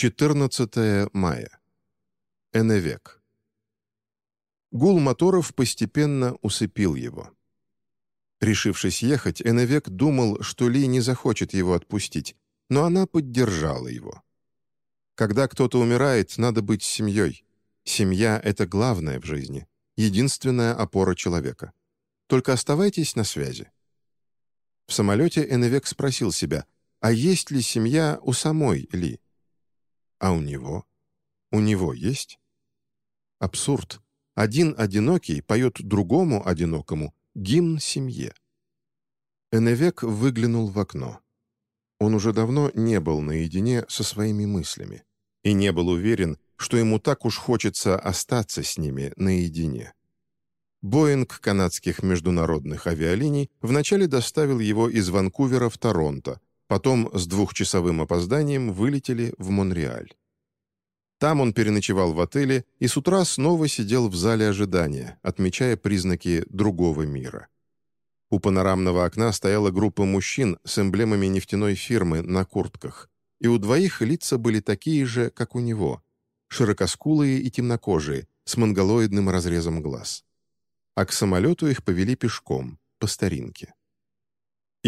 14 мая. Эневек. Гул моторов постепенно усыпил его. Решившись ехать, Эневек думал, что Ли не захочет его отпустить, но она поддержала его. Когда кто-то умирает, надо быть семьей. Семья — это главное в жизни, единственная опора человека. Только оставайтесь на связи. В самолете Эневек спросил себя, а есть ли семья у самой Ли? А у него? У него есть? Абсурд. Один одинокий поет другому одинокому гимн семье. Эневек выглянул в окно. Он уже давно не был наедине со своими мыслями и не был уверен, что ему так уж хочется остаться с ними наедине. Боинг канадских международных авиалиний вначале доставил его из Ванкувера в Торонто, потом с двухчасовым опозданием вылетели в Монреаль. Там он переночевал в отеле и с утра снова сидел в зале ожидания, отмечая признаки другого мира. У панорамного окна стояла группа мужчин с эмблемами нефтяной фирмы на куртках, и у двоих лица были такие же, как у него, широкоскулые и темнокожие, с монголоидным разрезом глаз. А к самолету их повели пешком, по старинке.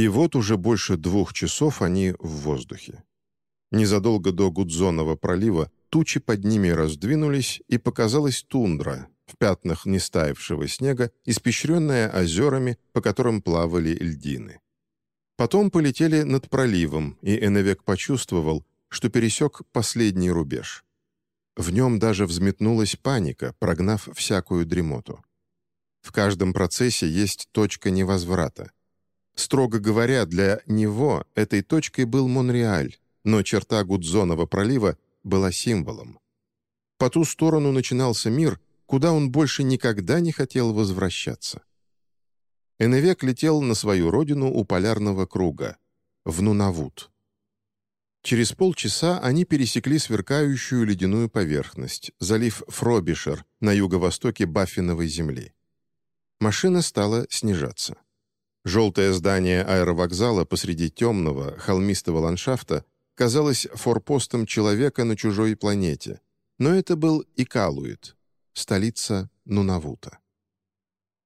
И вот уже больше двух часов они в воздухе. Незадолго до Гудзонова пролива тучи под ними раздвинулись, и показалась тундра в пятнах нестаявшего снега, испещренная озерами, по которым плавали льдины. Потом полетели над проливом, и Эневек почувствовал, что пересек последний рубеж. В нем даже взметнулась паника, прогнав всякую дремоту. В каждом процессе есть точка невозврата. Строго говоря, для него этой точкой был Монреаль, но черта Гудзонова пролива была символом. По ту сторону начинался мир, куда он больше никогда не хотел возвращаться. Эневек летел на свою родину у полярного круга, в Нунавут. Через полчаса они пересекли сверкающую ледяную поверхность, залив Фробишер на юго-востоке Баффиновой земли. Машина стала снижаться. Желтое здание аэровокзала посреди темного, холмистого ландшафта казалось форпостом человека на чужой планете, но это был Икалуит, столица Нунавута.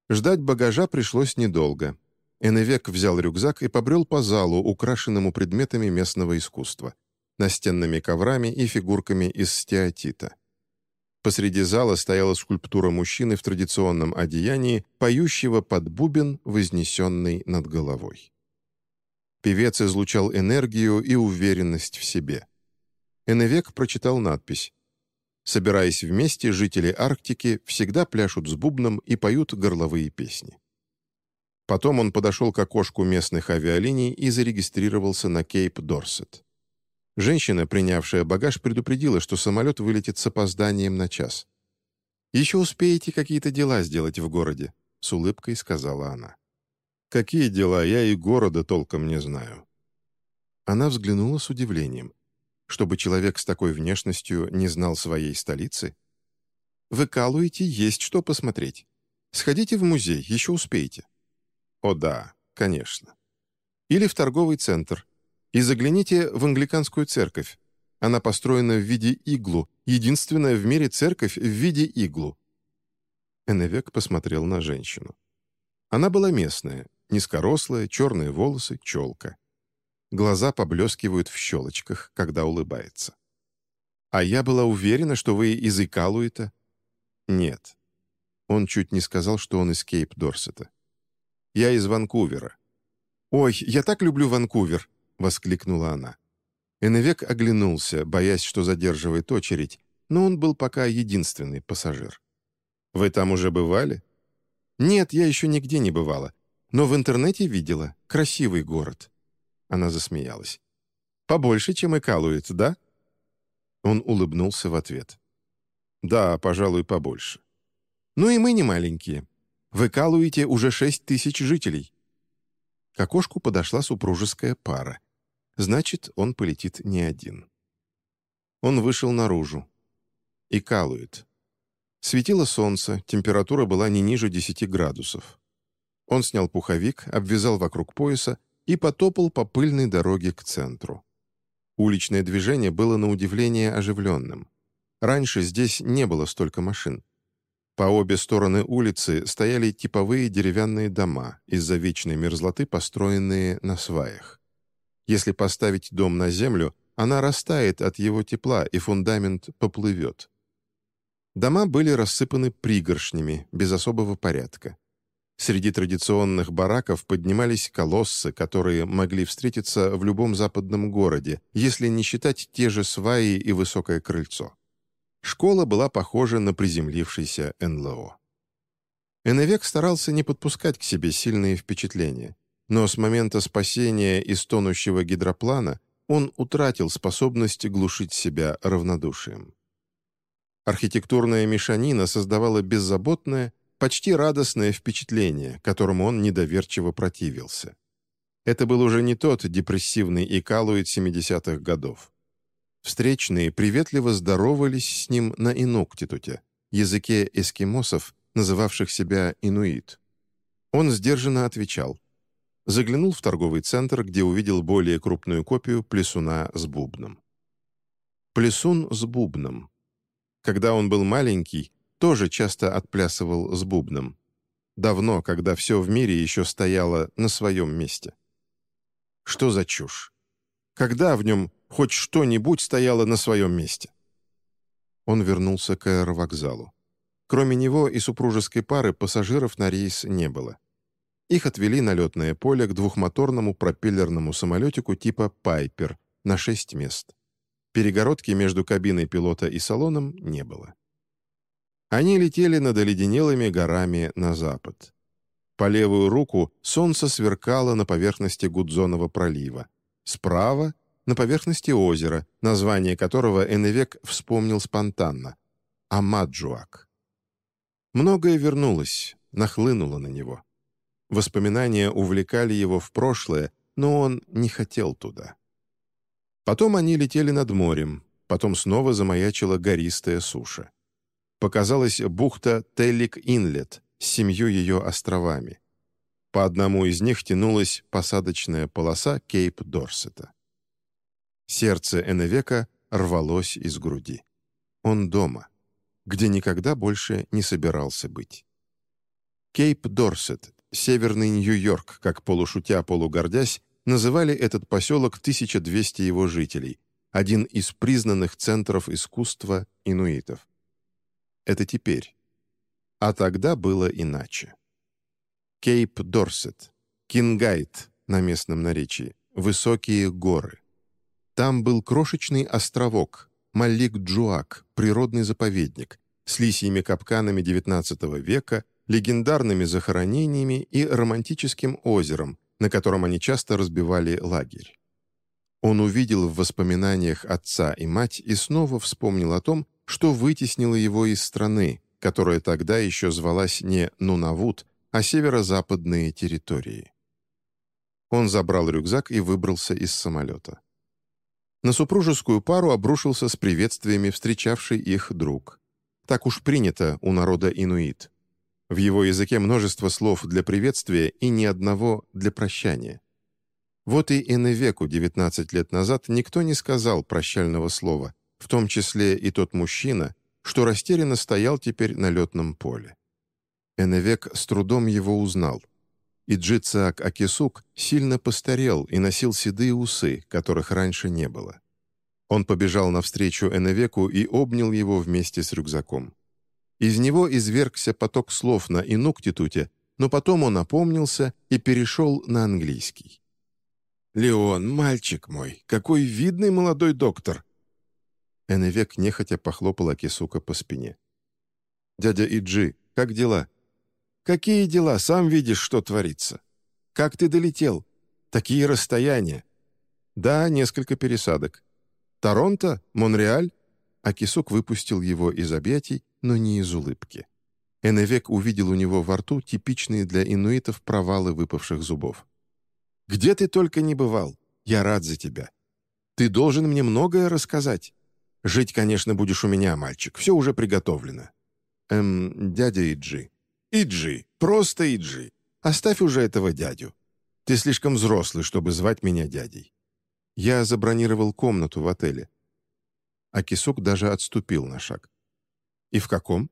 Ждать багажа пришлось недолго. Эневек взял рюкзак и побрел по залу, украшенному предметами местного искусства, настенными коврами и фигурками из стеатита. Посреди зала стояла скульптура мужчины в традиционном одеянии, поющего под бубен, вознесенный над головой. Певец излучал энергию и уверенность в себе. Эневек прочитал надпись «Собираясь вместе, жители Арктики всегда пляшут с бубном и поют горловые песни». Потом он подошел к окошку местных авиалиний и зарегистрировался на Кейп Дорсет. Женщина, принявшая багаж, предупредила, что самолет вылетит с опозданием на час. «Еще успеете какие-то дела сделать в городе», — с улыбкой сказала она. Какие дела, я и города толком не знаю». Она взглянула с удивлением. Чтобы человек с такой внешностью не знал своей столицы? «Вы калуете, есть что посмотреть. Сходите в музей, еще успеете». «О да, конечно». «Или в торговый центр. И загляните в англиканскую церковь. Она построена в виде иглу, единственная в мире церковь в виде иглу». Эневек посмотрел на женщину. Она была местная, Низкорослая, черные волосы, челка. Глаза поблескивают в щелочках, когда улыбается. «А я была уверена, что вы из Икалуита?» «Нет». Он чуть не сказал, что он из Кейп-Дорсета. «Я из Ванкувера». «Ой, я так люблю Ванкувер!» — воскликнула она. Эневек оглянулся, боясь, что задерживает очередь, но он был пока единственный пассажир. «Вы там уже бывали?» «Нет, я еще нигде не бывала. Но в интернете видела. Красивый город». Она засмеялась. «Побольше, чем Икалует, да?» Он улыбнулся в ответ. «Да, пожалуй, побольше». «Ну и мы не маленькие. В Икалуите уже шесть тысяч жителей». К окошку подошла супружеская пара. Значит, он полетит не один. Он вышел наружу. Икалует. Светило солнце, температура была не ниже 10 градусов. Он снял пуховик, обвязал вокруг пояса и потопал по пыльной дороге к центру. Уличное движение было на удивление оживленным. Раньше здесь не было столько машин. По обе стороны улицы стояли типовые деревянные дома, из-за вечной мерзлоты построенные на сваях. Если поставить дом на землю, она растает от его тепла, и фундамент поплывет. Дома были рассыпаны пригоршнями, без особого порядка. Среди традиционных бараков поднимались колоссы, которые могли встретиться в любом западном городе, если не считать те же сваи и высокое крыльцо. Школа была похожа на приземлившийся НЛО. Эннвек старался не подпускать к себе сильные впечатления, но с момента спасения из тонущего гидроплана он утратил способность глушить себя равнодушием. Архитектурная мешанина создавала беззаботное, почти радостное впечатление, которому он недоверчиво противился. Это был уже не тот депрессивный Икалуид 70-х годов. Встречные приветливо здоровались с ним на инуктитуте, языке эскимосов, называвших себя инуит. Он сдержанно отвечал. Заглянул в торговый центр, где увидел более крупную копию плесуна с бубном. Плесун с бубном. Когда он был маленький, тоже часто отплясывал с бубном. Давно, когда все в мире еще стояло на своем месте. Что за чушь? Когда в нем хоть что-нибудь стояло на своем месте? Он вернулся к аэровокзалу. Кроме него и супружеской пары пассажиров на рейс не было. Их отвели на летное поле к двухмоторному пропеллерному самолетику типа «Пайпер» на шесть мест. Перегородки между кабиной пилота и салоном не было. Они летели над оледенелыми горами на запад. По левую руку солнце сверкало на поверхности Гудзонова пролива. Справа — на поверхности озера, название которого Эннвек вспомнил спонтанно — Амаджуак. Многое вернулось, нахлынуло на него. Воспоминания увлекали его в прошлое, но он не хотел туда. Потом они летели над морем, потом снова замаячила гористая суша. Показалась бухта Теллик-Инлет с семью ее островами. По одному из них тянулась посадочная полоса Кейп-Дорсета. Сердце Эннвека рвалось из груди. Он дома, где никогда больше не собирался быть. Кейп-Дорсет, северный Нью-Йорк, как полушутя, полугордясь, называли этот поселок 1200 его жителей, один из признанных центров искусства инуитов. Это теперь. А тогда было иначе. Кейп Дорсет, Кингайт на местном наречии, высокие горы. Там был крошечный островок, Малик-Джуак, природный заповедник, с лисьими капканами XIX века, легендарными захоронениями и романтическим озером, на котором они часто разбивали лагерь. Он увидел в воспоминаниях отца и мать и снова вспомнил о том, что вытеснило его из страны, которая тогда еще звалась не Нунавут, а северо-западные территории. Он забрал рюкзак и выбрался из самолета. На супружескую пару обрушился с приветствиями встречавший их друг. Так уж принято у народа инуит. В его языке множество слов для приветствия и ни одного для прощания. Вот и Эннвеку 19 лет назад никто не сказал прощального слова, в том числе и тот мужчина, что растерянно стоял теперь на летном поле. Эннвек с трудом его узнал. И Джицаак Акисук сильно постарел и носил седые усы, которых раньше не было. Он побежал навстречу Эннвеку и обнял его вместе с рюкзаком. Из него извергся поток слов на инуктитуте, но потом он опомнился и перешел на английский. «Леон, мальчик мой, какой видный молодой доктор!» Эннвек нехотя похлопал Акисука по спине. «Дядя Иджи, как дела?» «Какие дела? Сам видишь, что творится. Как ты долетел? Такие расстояния!» «Да, несколько пересадок. Торонто? Монреаль?» Акисук выпустил его из объятий но не из улыбки. Эннвек увидел у него во рту типичные для инуитов провалы выпавших зубов. «Где ты только не бывал? Я рад за тебя. Ты должен мне многое рассказать. Жить, конечно, будешь у меня, мальчик, все уже приготовлено». «Эм, дядя Иджи». «Иджи, просто Иджи. Оставь уже этого дядю. Ты слишком взрослый, чтобы звать меня дядей». Я забронировал комнату в отеле». Акисук даже отступил на шаг. «И в каком?»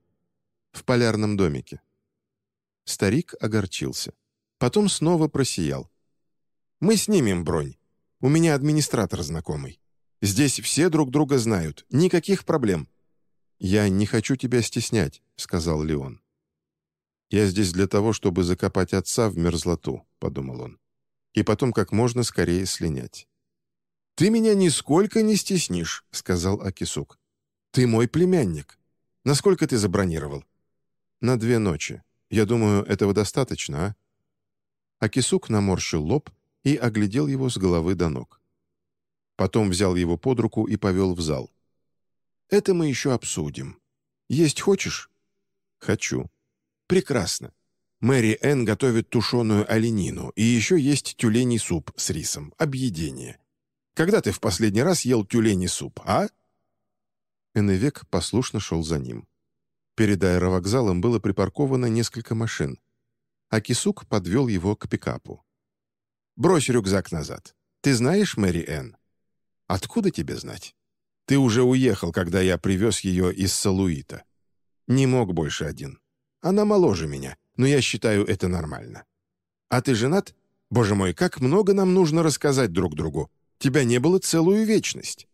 «В полярном домике». Старик огорчился. Потом снова просиял. «Мы снимем бронь. У меня администратор знакомый. Здесь все друг друга знают. Никаких проблем». «Я не хочу тебя стеснять», — сказал Леон. «Я здесь для того, чтобы закопать отца в мерзлоту», — подумал он. «И потом как можно скорее слинять». «Ты меня нисколько не стеснишь», — сказал Акисук. «Ты мой племянник. Насколько ты забронировал?» «На две ночи. Я думаю, этого достаточно, а?» Акисук наморщил лоб и оглядел его с головы до ног. Потом взял его под руку и повел в зал. «Это мы еще обсудим. Есть хочешь?» «Хочу». «Прекрасно. Мэри Энн готовит тушеную оленину, и еще есть тюленей суп с рисом, объедение. Когда ты в последний раз ел тюленей суп, а?» Эннвек послушно шел за ним. Перед аэровокзалом было припарковано несколько машин. А Кисук подвел его к пикапу. «Брось рюкзак назад. Ты знаешь Мэри Энн?» «Откуда тебе знать? Ты уже уехал, когда я привез ее из Салуита. Не мог больше один. Она моложе меня, но я считаю это нормально. А ты женат? Боже мой, как много нам нужно рассказать друг другу. Тебя не было целую вечность».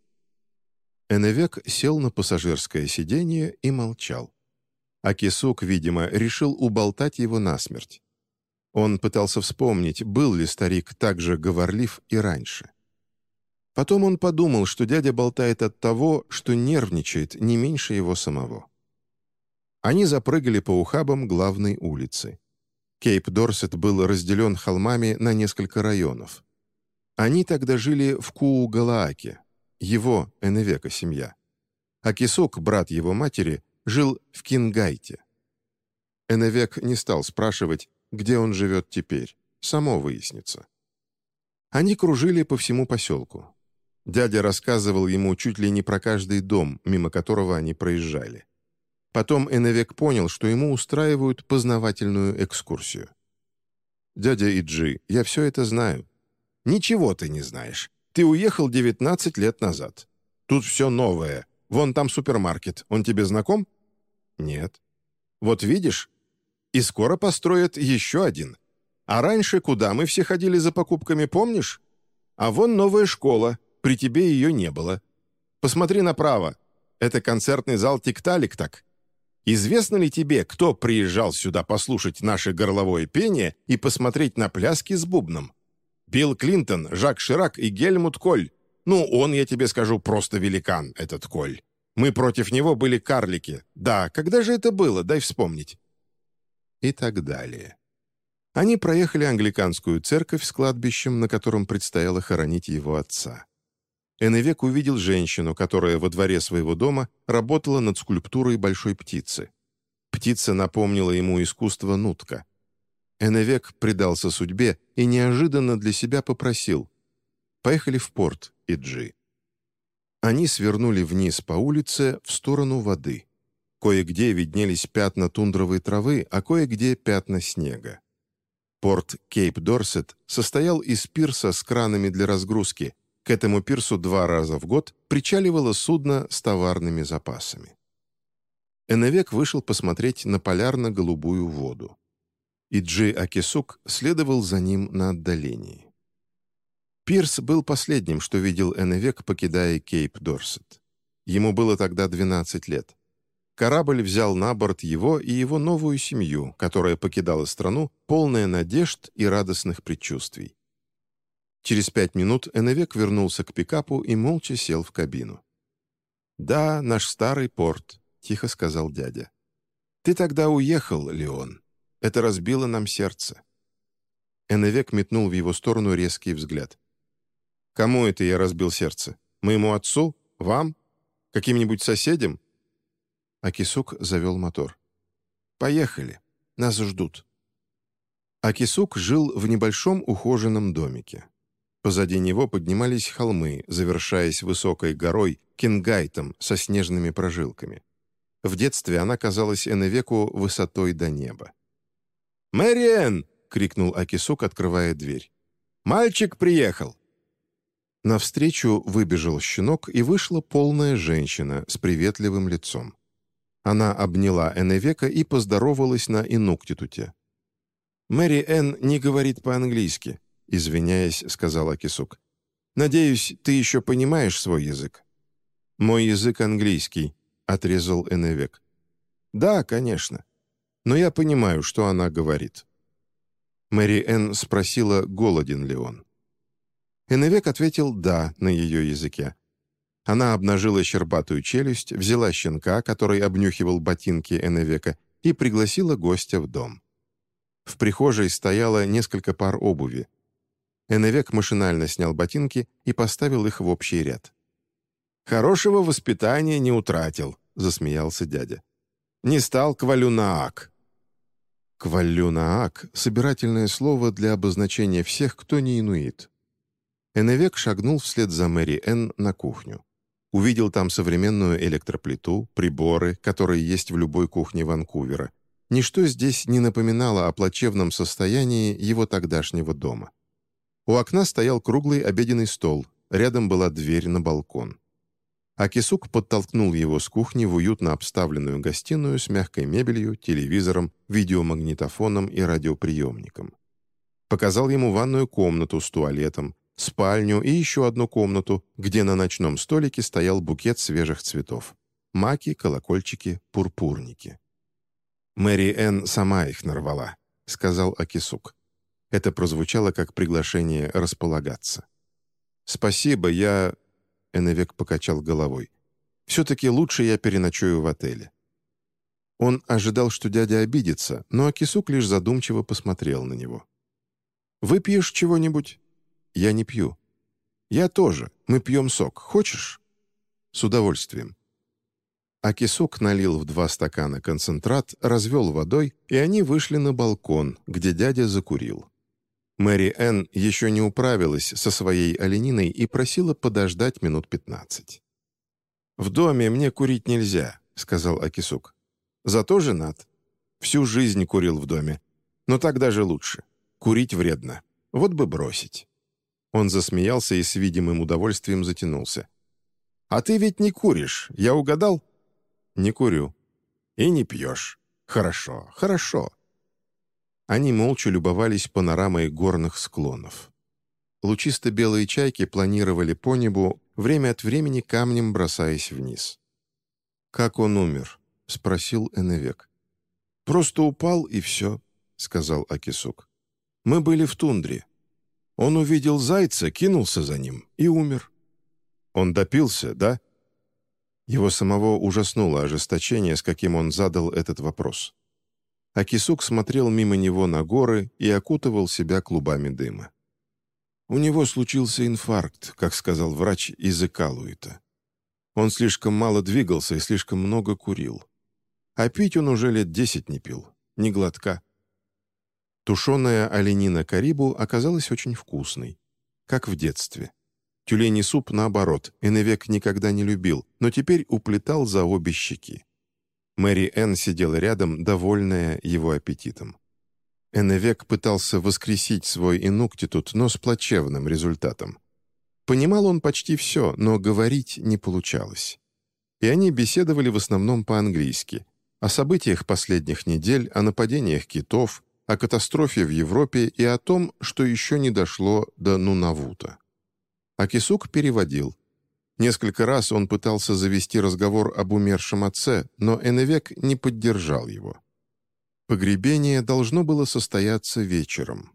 Эневек сел на пассажирское сиденье и молчал. А Кисук, видимо, решил уболтать его насмерть. Он пытался вспомнить, был ли старик так же говорлив и раньше. Потом он подумал, что дядя болтает от того, что нервничает не меньше его самого. Они запрыгали по ухабам главной улицы. Кейп-Дорсет был разделен холмами на несколько районов. Они тогда жили в Куу-Галааке, его, Эневека, семья. А Кисук, брат его матери, жил в Кингайте. Эневек не стал спрашивать, где он живет теперь. Само выяснится. Они кружили по всему поселку. Дядя рассказывал ему чуть ли не про каждый дом, мимо которого они проезжали. Потом Эневек понял, что ему устраивают познавательную экскурсию. «Дядя Иджи, я все это знаю». «Ничего ты не знаешь. Ты уехал 19 лет назад. Тут все новое. Вон там супермаркет. Он тебе знаком?» «Нет». «Вот видишь, и скоро построят еще один. А раньше куда мы все ходили за покупками, помнишь? А вон новая школа, при тебе ее не было. Посмотри направо. Это концертный зал «Тикталик» так. Известно ли тебе, кто приезжал сюда послушать наше горловое пение и посмотреть на пляски с бубном? Билл Клинтон, Жак Ширак и Гельмут Коль. Ну, он, я тебе скажу, просто великан, этот Коль. Мы против него были карлики. Да, когда же это было, дай вспомнить и так далее. Они проехали англиканскую церковь с кладбищем, на котором предстояло хоронить его отца. Эневек увидел женщину, которая во дворе своего дома работала над скульптурой большой птицы. Птица напомнила ему искусство нутка. Эневек предался судьбе и неожиданно для себя попросил «Поехали в порт, Иджи». Они свернули вниз по улице в сторону воды. Кое-где виднелись пятна тундровой травы, а кое-где пятна снега. Порт Кейп-Дорсет состоял из пирса с кранами для разгрузки. К этому пирсу два раза в год причаливало судно с товарными запасами. Эневек вышел посмотреть на полярно-голубую воду. И Джи Акисук следовал за ним на отдалении. Пирс был последним, что видел Эневек, покидая Кейп-Дорсет. Ему было тогда 12 лет корабль взял на борт его и его новую семью, которая покидала страну, полная надежд и радостных предчувствий. Через пять минут Эневек вернулся к пикапу и молча сел в кабину. «Да, наш старый порт», — тихо сказал дядя. «Ты тогда уехал, Леон. Это разбило нам сердце». Эневек метнул в его сторону резкий взгляд. «Кому это я разбил сердце? Моему отцу? Вам? Каким-нибудь соседям? Акисук завел мотор. «Поехали. Нас ждут». Акисук жил в небольшом ухоженном домике. Позади него поднимались холмы, завершаясь высокой горой Кингайтом со снежными прожилками. В детстве она казалась Эневеку высотой до неба. «Мэриэн!» — крикнул Акисук, открывая дверь. «Мальчик приехал!» Навстречу выбежал щенок, и вышла полная женщина с приветливым лицом. Она обняла Эннвека и поздоровалась на инуктитуте. «Мэри Энн не говорит по-английски», — извиняясь, сказала Кисук. «Надеюсь, ты еще понимаешь свой язык?» «Мой язык английский», — отрезал Эннвек. «Да, конечно. Но я понимаю, что она говорит». Мэри Энн спросила, голоден ли он. Эннвек ответил «да» на ее языке. Она обнажила щербатую челюсть, взяла щенка, который обнюхивал ботинки Эннвека, и пригласила гостя в дом. В прихожей стояло несколько пар обуви. Эннвек машинально снял ботинки и поставил их в общий ряд. «Хорошего воспитания не утратил», — засмеялся дядя. «Не стал квалюнаак». Квалюнаак — собирательное слово для обозначения всех, кто не инуит. Эннвек шагнул вслед за Мэри Энн на кухню. Увидел там современную электроплиту, приборы, которые есть в любой кухне Ванкувера. Ничто здесь не напоминало о плачевном состоянии его тогдашнего дома. У окна стоял круглый обеденный стол, рядом была дверь на балкон. Акисук подтолкнул его с кухни в уютно обставленную гостиную с мягкой мебелью, телевизором, видеомагнитофоном и радиоприемником. Показал ему ванную комнату с туалетом, спальню и еще одну комнату, где на ночном столике стоял букет свежих цветов. Маки, колокольчики, пурпурники. «Мэри Энн сама их нарвала», — сказал Акисук. Это прозвучало как приглашение располагаться. «Спасибо, я...» — Эннвек покачал головой. «Все-таки лучше я переночую в отеле». Он ожидал, что дядя обидится, но Акисук лишь задумчиво посмотрел на него. «Выпьешь чего-нибудь?» Я не пью». «Я тоже. Мы пьем сок. Хочешь?» «С удовольствием». Акисок налил в два стакана концентрат, развел водой, и они вышли на балкон, где дядя закурил. Мэри Энн еще не управилась со своей олениной и просила подождать минут пятнадцать. «В доме мне курить нельзя», — сказал Акисук. «Зато женат. Всю жизнь курил в доме. Но так даже лучше. Курить вредно. Вот бы бросить». Он засмеялся и с видимым удовольствием затянулся. «А ты ведь не куришь, я угадал?» «Не курю». «И не пьешь. Хорошо, хорошо». Они молча любовались панорамой горных склонов. Лучисто-белые чайки планировали по небу, время от времени камнем бросаясь вниз. «Как он умер?» — спросил Эневек. «Просто упал, и все», — сказал Акисук. «Мы были в тундре. Он увидел зайца, кинулся за ним и умер. Он допился, да? Его самого ужаснуло ожесточение, с каким он задал этот вопрос. Акисук смотрел мимо него на горы и окутывал себя клубами дыма. У него случился инфаркт, как сказал врач из Экалуита. Он слишком мало двигался и слишком много курил. А пить он уже лет десять не пил, ни глотка. Тушеная оленина карибу оказалась очень вкусной, как в детстве. Тюленей суп, наоборот, Эневек никогда не любил, но теперь уплетал за обе щеки. Мэри Энн сидела рядом, довольная его аппетитом. Эневек пытался воскресить свой инуктитут, но с плачевным результатом. Понимал он почти все, но говорить не получалось. И они беседовали в основном по-английски, о событиях последних недель, о нападениях китов, о катастрофе в Европе и о том, что еще не дошло до Нунавута. Акисук переводил. Несколько раз он пытался завести разговор об умершем отце, но Эневек не поддержал его. Погребение должно было состояться вечером.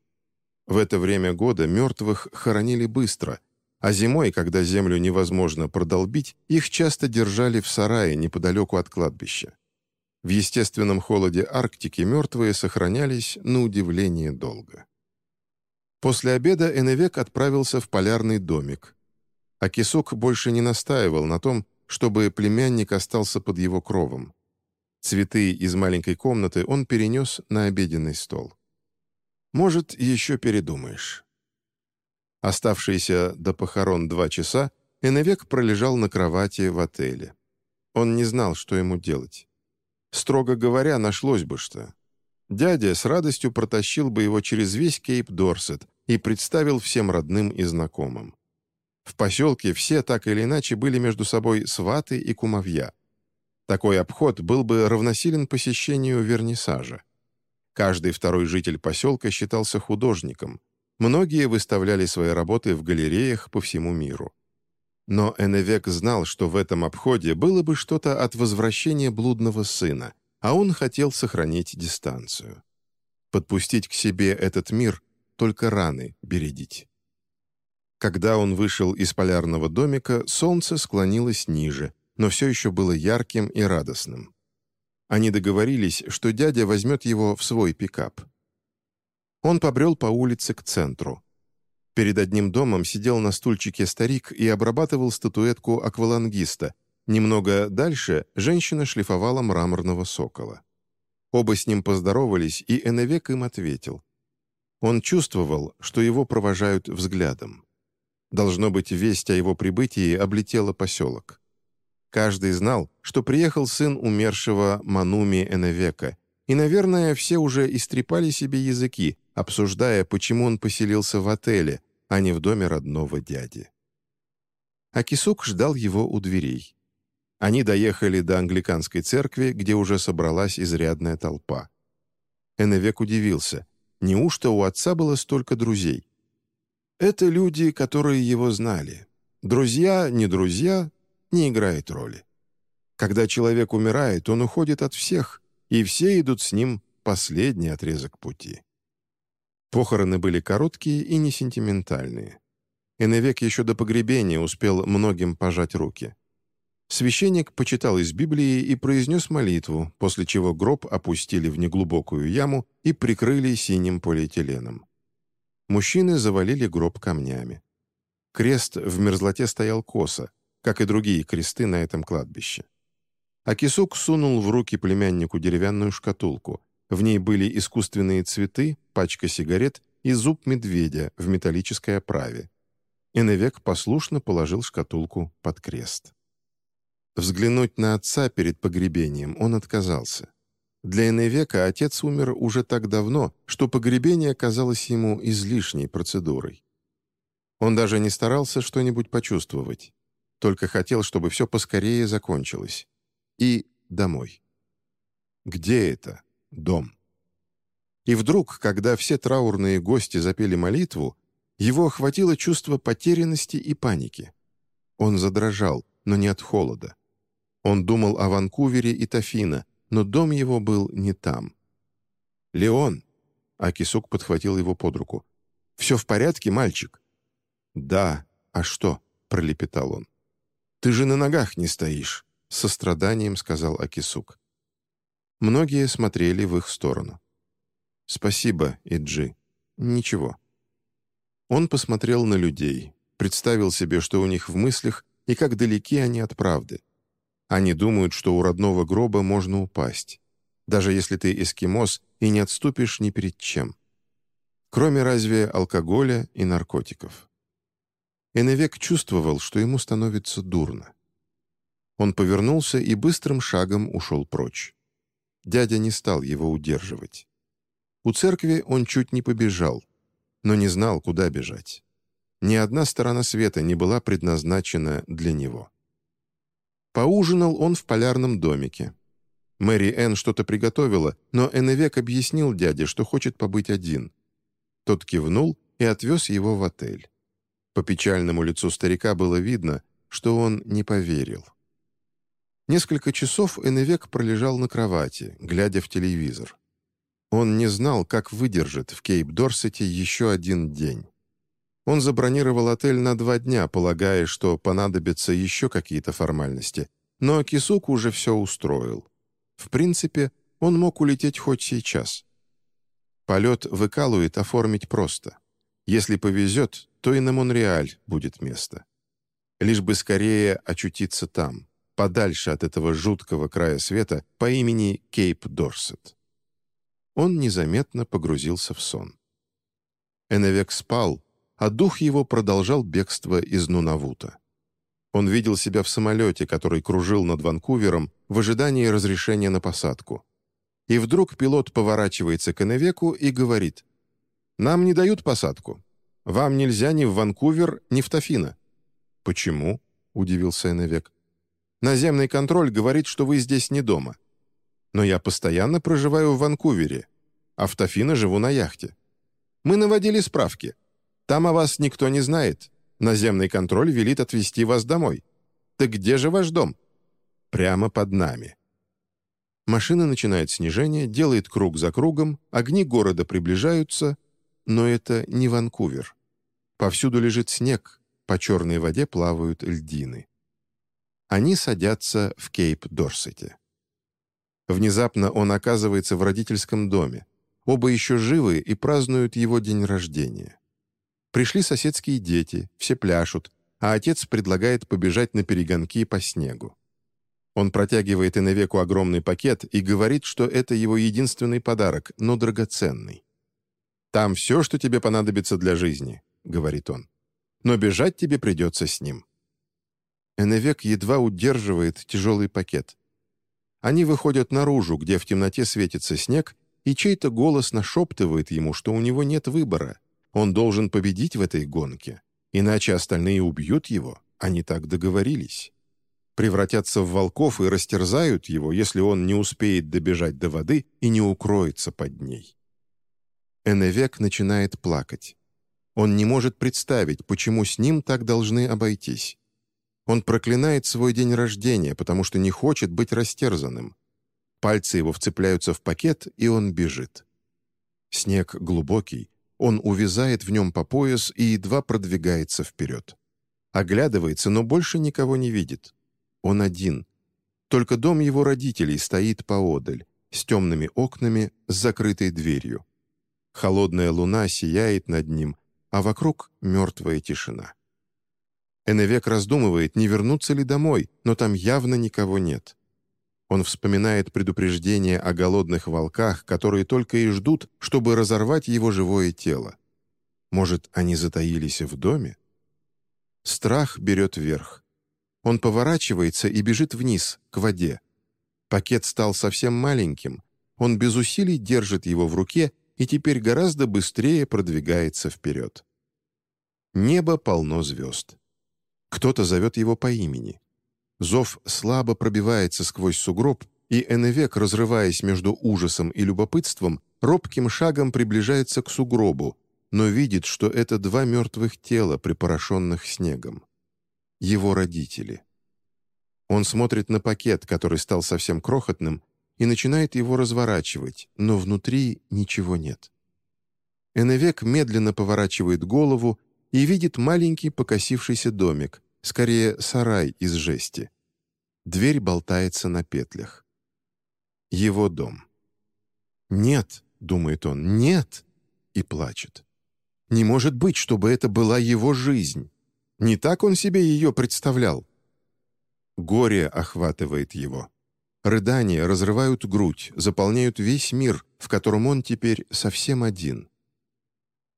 В это время года мертвых хоронили быстро, а зимой, когда землю невозможно продолбить, их часто держали в сарае неподалеку от кладбища. В естественном холоде Арктики мертвые сохранялись на удивление долго. После обеда Эневек отправился в полярный домик. А Кисок больше не настаивал на том, чтобы племянник остался под его кровом. Цветы из маленькой комнаты он перенес на обеденный стол. «Может, еще передумаешь». Оставшиеся до похорон два часа Эневек пролежал на кровати в отеле. Он не знал, что ему делать. Строго говоря, нашлось бы что. Дядя с радостью протащил бы его через весь Кейп Дорсет и представил всем родным и знакомым. В поселке все так или иначе были между собой сваты и кумовья. Такой обход был бы равносилен посещению вернисажа. Каждый второй житель поселка считался художником. Многие выставляли свои работы в галереях по всему миру. Но Эневек знал, что в этом обходе было бы что-то от возвращения блудного сына, а он хотел сохранить дистанцию. Подпустить к себе этот мир, только раны бередить. Когда он вышел из полярного домика, солнце склонилось ниже, но все еще было ярким и радостным. Они договорились, что дядя возьмет его в свой пикап. Он побрел по улице к центру. Перед одним домом сидел на стульчике старик и обрабатывал статуэтку аквалангиста. Немного дальше женщина шлифовала мраморного сокола. Оба с ним поздоровались, и Эневек им ответил. Он чувствовал, что его провожают взглядом. Должно быть, весть о его прибытии облетела поселок. Каждый знал, что приехал сын умершего Мануми Эневека, и, наверное, все уже истрепали себе языки, обсуждая, почему он поселился в отеле, а не в доме родного дяди. Акисук ждал его у дверей. Они доехали до англиканской церкви, где уже собралась изрядная толпа. Эневек удивился. Неужто у отца было столько друзей? Это люди, которые его знали. Друзья, не друзья, не играет роли. Когда человек умирает, он уходит от всех, и все идут с ним последний отрезок пути. Похороны были короткие и несентиментальные. Эневек еще до погребения успел многим пожать руки. Священник почитал из Библии и произнес молитву, после чего гроб опустили в неглубокую яму и прикрыли синим полиэтиленом. Мужчины завалили гроб камнями. Крест в мерзлоте стоял косо, как и другие кресты на этом кладбище. Акисук сунул в руки племяннику деревянную шкатулку. В ней были искусственные цветы, пачка сигарет и зуб медведя в металлической оправе. Эневек послушно положил шкатулку под крест. Взглянуть на отца перед погребением он отказался. Для Эневека отец умер уже так давно, что погребение казалось ему излишней процедурой. Он даже не старался что-нибудь почувствовать, только хотел, чтобы все поскорее закончилось. И домой. Где это? Дом. И вдруг, когда все траурные гости запели молитву, его охватило чувство потерянности и паники. Он задрожал, но не от холода. Он думал о Ванкувере и Тафина, но дом его был не там. «Леон!» — Акисук подхватил его под руку. «Все в порядке, мальчик?» «Да. А что?» — пролепетал он. «Ты же на ногах не стоишь!» — со страданием сказал Акисук. Многие смотрели в их сторону. «Спасибо, Иджи. Ничего». Он посмотрел на людей, представил себе, что у них в мыслях, и как далеки они от правды — они думают, что у родного гроба можно упасть, даже если ты эскимос и не отступишь ни перед чем. Кроме разве алкоголя и наркотиков. Эннвек чувствовал, что ему становится дурно. Он повернулся и быстрым шагом ушел прочь. Дядя не стал его удерживать. У церкви он чуть не побежал, но не знал, куда бежать. Ни одна сторона света не была предназначена для него. Поужинал он в полярном домике. Мэри Энн что-то приготовила, но Эннвек объяснил дяде, что хочет побыть один. Тот кивнул и отвез его в отель. По печальному лицу старика было видно, что он не поверил. Несколько часов Эннвек пролежал на кровати, глядя в телевизор. Он не знал, как выдержит в Кейп-Дорсете еще один день. Он забронировал отель на два дня, полагая, что понадобятся еще какие-то формальности. Но Кисук уже все устроил. В принципе, он мог улететь хоть сейчас. Полет выкалует оформить просто. Если повезет, то и на Монреаль будет место. Лишь бы скорее очутиться там, подальше от этого жуткого края света по имени Кейп Дорсет. Он незаметно погрузился в сон. Эновек спал, а дух его продолжал бегство из Нунавута. Он видел себя в самолете, который кружил над Ванкувером в ожидании разрешения на посадку. И вдруг пилот поворачивается к Эневеку и говорит, «Нам не дают посадку. Вам нельзя ни в Ванкувер, ни в Тафина». «Почему?» — удивился Эневек. «Наземный контроль говорит, что вы здесь не дома. Но я постоянно проживаю в Ванкувере, а в Тафина живу на яхте. Мы наводили справки. Там о вас никто не знает. Наземный контроль велит отвезти вас домой. Так где же ваш дом?» «Прямо под нами». Машина начинает снижение, делает круг за кругом, огни города приближаются, но это не Ванкувер. Повсюду лежит снег, по черной воде плавают льдины. Они садятся в Кейп-Дорсете. Внезапно он оказывается в родительском доме. Оба еще живы и празднуют его день рождения. Пришли соседские дети, все пляшут, а отец предлагает побежать на перегонки по снегу. Он протягивает Иневеку огромный пакет и говорит, что это его единственный подарок, но драгоценный. «Там все, что тебе понадобится для жизни», — говорит он. «Но бежать тебе придется с ним». Эневек едва удерживает тяжелый пакет. Они выходят наружу, где в темноте светится снег, и чей-то голос нашептывает ему, что у него нет выбора. Он должен победить в этой гонке, иначе остальные убьют его, они так договорились превратятся в волков и растерзают его, если он не успеет добежать до воды и не укроется под ней. Эневек начинает плакать. Он не может представить, почему с ним так должны обойтись. Он проклинает свой день рождения, потому что не хочет быть растерзанным. Пальцы его вцепляются в пакет, и он бежит. Снег глубокий, он увязает в нем по пояс и едва продвигается вперед. Оглядывается, но больше никого не видит. Он один. Только дом его родителей стоит поодаль, с темными окнами, с закрытой дверью. Холодная луна сияет над ним, а вокруг мертвая тишина. Эневек раздумывает, не вернуться ли домой, но там явно никого нет. Он вспоминает предупреждение о голодных волках, которые только и ждут, чтобы разорвать его живое тело. Может, они затаились в доме? Страх берет верх. Он поворачивается и бежит вниз, к воде. Пакет стал совсем маленьким. Он без усилий держит его в руке и теперь гораздо быстрее продвигается вперед. Небо полно звезд. Кто-то зовет его по имени. Зов слабо пробивается сквозь сугроб, и Эневек, разрываясь между ужасом и любопытством, робким шагом приближается к сугробу, но видит, что это два мертвых тела, припорошенных снегом его родители. Он смотрит на пакет, который стал совсем крохотным, и начинает его разворачивать, но внутри ничего нет. Эневек медленно поворачивает голову и видит маленький покосившийся домик, скорее сарай из жести. Дверь болтается на петлях. Его дом. «Нет», — думает он, — «нет», и плачет. «Не может быть, чтобы это была его жизнь». Не так он себе ее представлял. Горе охватывает его. Рыдания разрывают грудь, заполняют весь мир, в котором он теперь совсем один.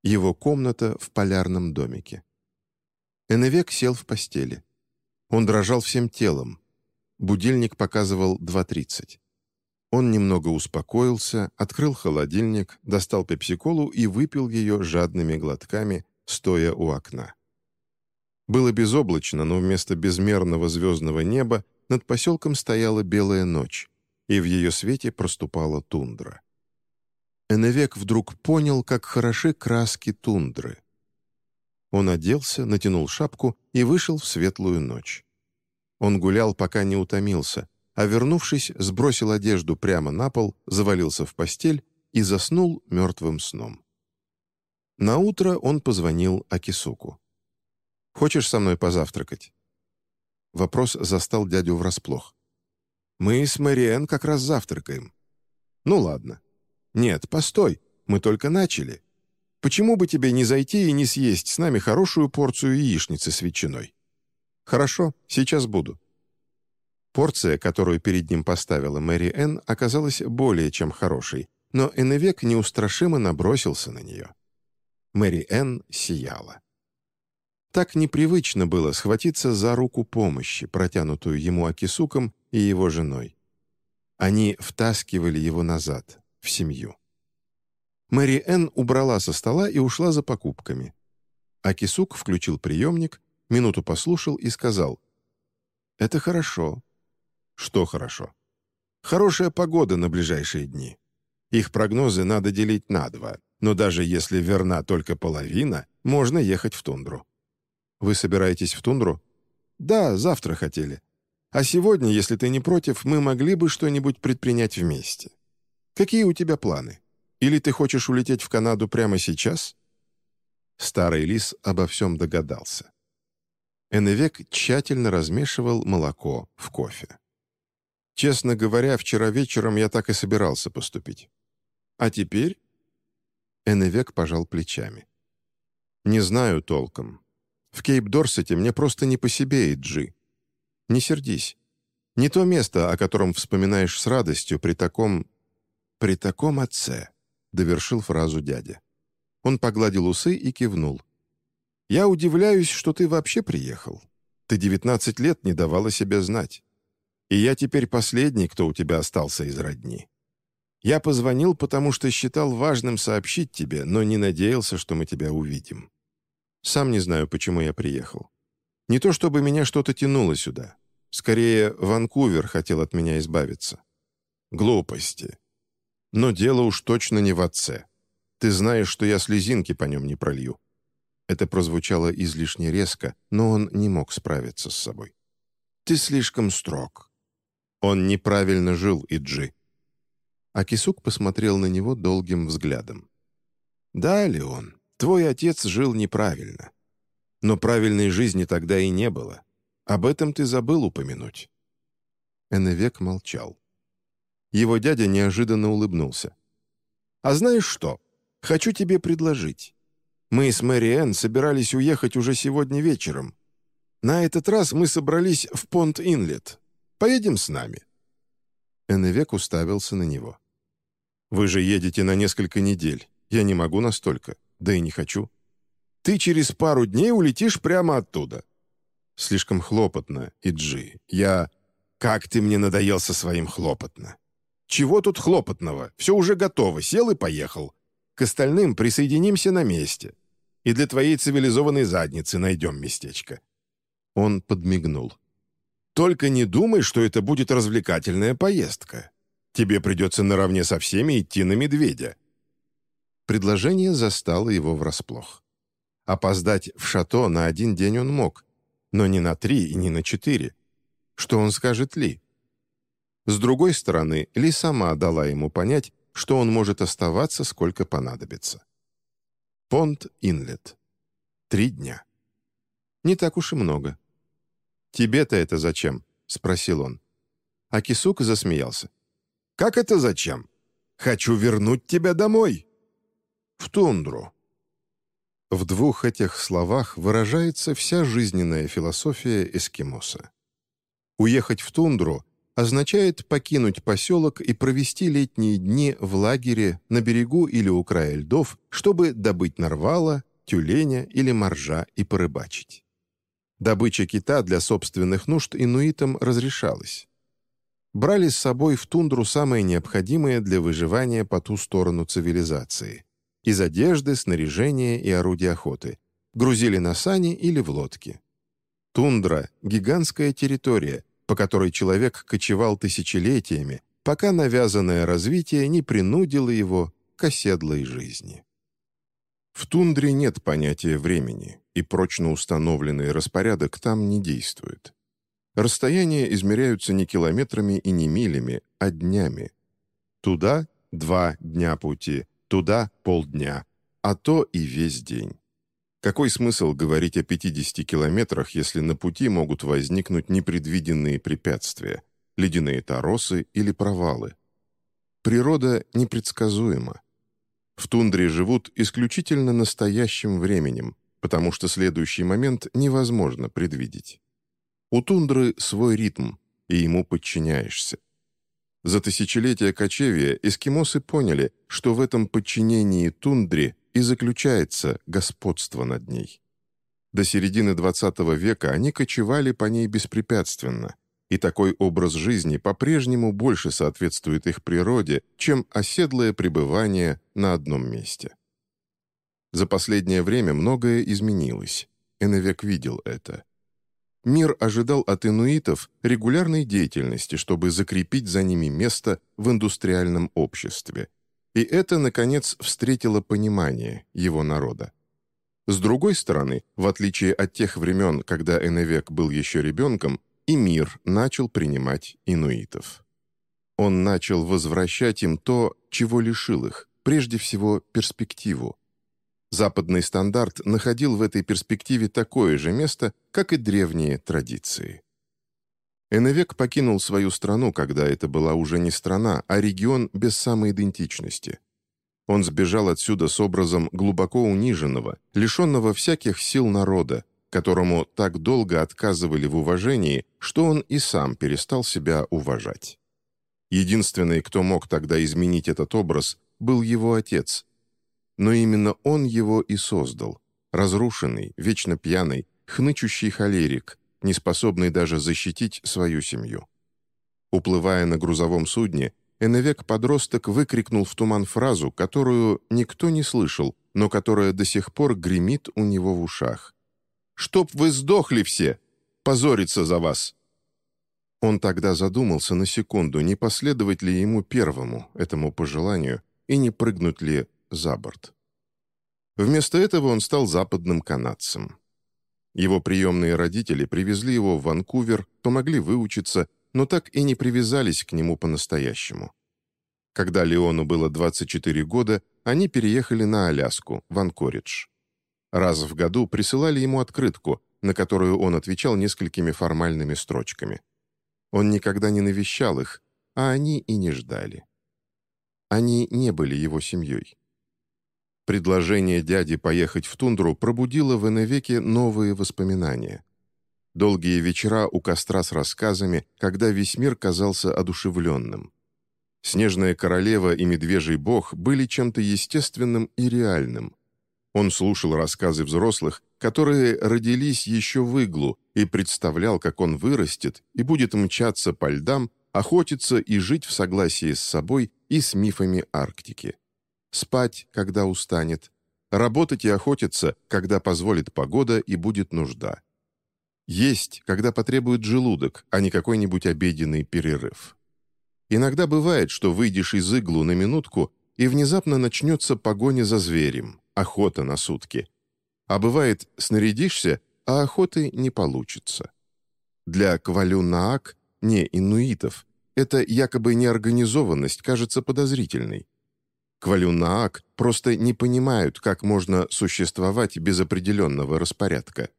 Его комната в полярном домике. Эневек сел в постели. Он дрожал всем телом. Будильник показывал 2.30. Он немного успокоился, открыл холодильник, достал пепсиколу и выпил ее жадными глотками, стоя у окна. Было безоблачно, но вместо безмерного звездного неба над поселком стояла белая ночь, и в ее свете проступала тундра. Эневек вдруг понял, как хороши краски тундры. Он оделся, натянул шапку и вышел в светлую ночь. Он гулял, пока не утомился, а вернувшись, сбросил одежду прямо на пол, завалился в постель и заснул мертвым сном. Наутро он позвонил Акисуку. Хочешь со мной позавтракать?» Вопрос застал дядю врасплох. «Мы с Мэриэн как раз завтракаем». «Ну ладно». «Нет, постой, мы только начали. Почему бы тебе не зайти и не съесть с нами хорошую порцию яичницы с ветчиной?» «Хорошо, сейчас буду». Порция, которую перед ним поставила Мэри Энн, оказалась более чем хорошей, но Эннвек неустрашимо набросился на нее. Мэри Энн сияла. Так непривычно было схватиться за руку помощи, протянутую ему Акисуком и его женой. Они втаскивали его назад, в семью. Мэри Энн убрала со стола и ушла за покупками. Акисук включил приемник, минуту послушал и сказал, «Это хорошо». «Что хорошо?» «Хорошая погода на ближайшие дни. Их прогнозы надо делить на два, но даже если верна только половина, можно ехать в тундру». «Вы собираетесь в тундру?» «Да, завтра хотели. А сегодня, если ты не против, мы могли бы что-нибудь предпринять вместе. Какие у тебя планы? Или ты хочешь улететь в Канаду прямо сейчас?» Старый лис обо всем догадался. Эннвек тщательно размешивал молоко в кофе. «Честно говоря, вчера вечером я так и собирался поступить. А теперь?» Эннвек пожал плечами. «Не знаю толком. В Кейп-Дорсете мне просто не по себе, Иджи. Не сердись. Не то место, о котором вспоминаешь с радостью при таком... при таком отце», — довершил фразу дядя. Он погладил усы и кивнул. «Я удивляюсь, что ты вообще приехал. Ты девятнадцать лет не давала себя знать. И я теперь последний, кто у тебя остался из родни. Я позвонил, потому что считал важным сообщить тебе, но не надеялся, что мы тебя увидим. Сам не знаю, почему я приехал. Не то чтобы меня что-то тянуло сюда. Скорее, Ванкувер хотел от меня избавиться. Глупости. Но дело уж точно не в отце. Ты знаешь, что я слезинки по нем не пролью». Это прозвучало излишне резко, но он не мог справиться с собой. «Ты слишком строг». Он неправильно жил, Иджи. Акисук посмотрел на него долгим взглядом. «Да, Леон, твой отец жил неправильно. Но правильной жизни тогда и не было. Об этом ты забыл упомянуть». Эннвек молчал. Его дядя неожиданно улыбнулся. «А знаешь что? Хочу тебе предложить. Мы с Мэри Энн собирались уехать уже сегодня вечером. На этот раз мы собрались в Понт-Инлет. Поедем с нами». Эннвек уставился на него. «Вы же едете на несколько недель. Я не могу настолько. Да и не хочу. Ты через пару дней улетишь прямо оттуда». «Слишком хлопотно, Иджи. Я...» «Как ты мне надоел со своим хлопотно!» «Чего тут хлопотного? Все уже готово. Сел и поехал. К остальным присоединимся на месте. И для твоей цивилизованной задницы найдем местечко». Он подмигнул. «Только не думай, что это будет развлекательная поездка. Тебе придется наравне со всеми идти на медведя». Предложение застало его врасплох. Опоздать в шато на один день он мог, но не на три и не на четыре. Что он скажет Ли? С другой стороны, Ли сама дала ему понять, что он может оставаться, сколько понадобится. Понт Инлет. Три дня. Не так уж и много. «Тебе-то это зачем?» — спросил он. А Кисук засмеялся. «Как это зачем? Хочу вернуть тебя домой!» «В тундру!» В двух этих словах выражается вся жизненная философия эскимоса. Уехать в тундру означает покинуть поселок и провести летние дни в лагере на берегу или у края льдов, чтобы добыть нарвала, тюленя или моржа и порыбачить. Добыча кита для собственных нужд инуитам разрешалась. Брали с собой в тундру самое необходимое для выживания по ту сторону цивилизации. Из одежды, снаряжения и орудия охоты. Грузили на сани или в лодки. Тундра — гигантская территория — по которой человек кочевал тысячелетиями, пока навязанное развитие не принудило его к оседлой жизни. В тундре нет понятия времени, и прочно установленный распорядок там не действует. Расстояния измеряются не километрами и не милями, а днями. Туда — два дня пути, туда — полдня, а то и весь день. Какой смысл говорить о 50 километрах, если на пути могут возникнуть непредвиденные препятствия, ледяные торосы или провалы? Природа непредсказуема. В тундре живут исключительно настоящим временем, потому что следующий момент невозможно предвидеть. У тундры свой ритм, и ему подчиняешься. За тысячелетия кочевья эскимосы поняли, что в этом подчинении тундре и заключается господство над ней. До середины XX века они кочевали по ней беспрепятственно, и такой образ жизни по-прежнему больше соответствует их природе, чем оседлое пребывание на одном месте. За последнее время многое изменилось. Эннвек видел это. Мир ожидал от инуитов регулярной деятельности, чтобы закрепить за ними место в индустриальном обществе. И это, наконец, встретило понимание его народа. С другой стороны, в отличие от тех времен, когда Эннвек был еще ребенком, и мир начал принимать инуитов. Он начал возвращать им то, чего лишил их, прежде всего перспективу. Западный стандарт находил в этой перспективе такое же место, как и древние традиции. Эннвек покинул свою страну, когда это была уже не страна, а регион без самоидентичности. Он сбежал отсюда с образом глубоко униженного, лишенного всяких сил народа, которому так долго отказывали в уважении, что он и сам перестал себя уважать. Единственный, кто мог тогда изменить этот образ, был его отец. Но именно он его и создал. Разрушенный, вечно пьяный, хнычущий холерик, не способный даже защитить свою семью. Уплывая на грузовом судне, Эннвек-подросток выкрикнул в туман фразу, которую никто не слышал, но которая до сих пор гремит у него в ушах. «Чтоб вы сдохли все! Позориться за вас!» Он тогда задумался на секунду, не последовать ли ему первому, этому пожеланию, и не прыгнуть ли за борт. Вместо этого он стал западным канадцем. Его приемные родители привезли его в Ванкувер, помогли выучиться, но так и не привязались к нему по-настоящему. Когда Леону было 24 года, они переехали на Аляску, в Анкоридж. Раз в году присылали ему открытку, на которую он отвечал несколькими формальными строчками – он никогда не навещал их, а они и не ждали. Они не были его семьей. Предложение дяди поехать в тундру пробудило в Эннвеке новые воспоминания. Долгие вечера у костра с рассказами, когда весь мир казался одушевленным. Снежная королева и медвежий бог были чем-то естественным и реальным. Он слушал рассказы взрослых, которые родились еще в иглу, и представлял, как он вырастет и будет мчаться по льдам, охотиться и жить в согласии с собой и с мифами Арктики. Спать, когда устанет, работать и охотиться, когда позволит погода и будет нужда. Есть, когда потребует желудок, а не какой-нибудь обеденный перерыв. Иногда бывает, что выйдешь из иглу на минутку, и внезапно начнется погоня за зверем, охота на сутки. А бывает, снарядишься, а охоты не получится. Для Квалю-Наак, не инуитов, эта якобы неорганизованность кажется подозрительной. Квалю-Наак просто не понимают, как можно существовать без определенного распорядка.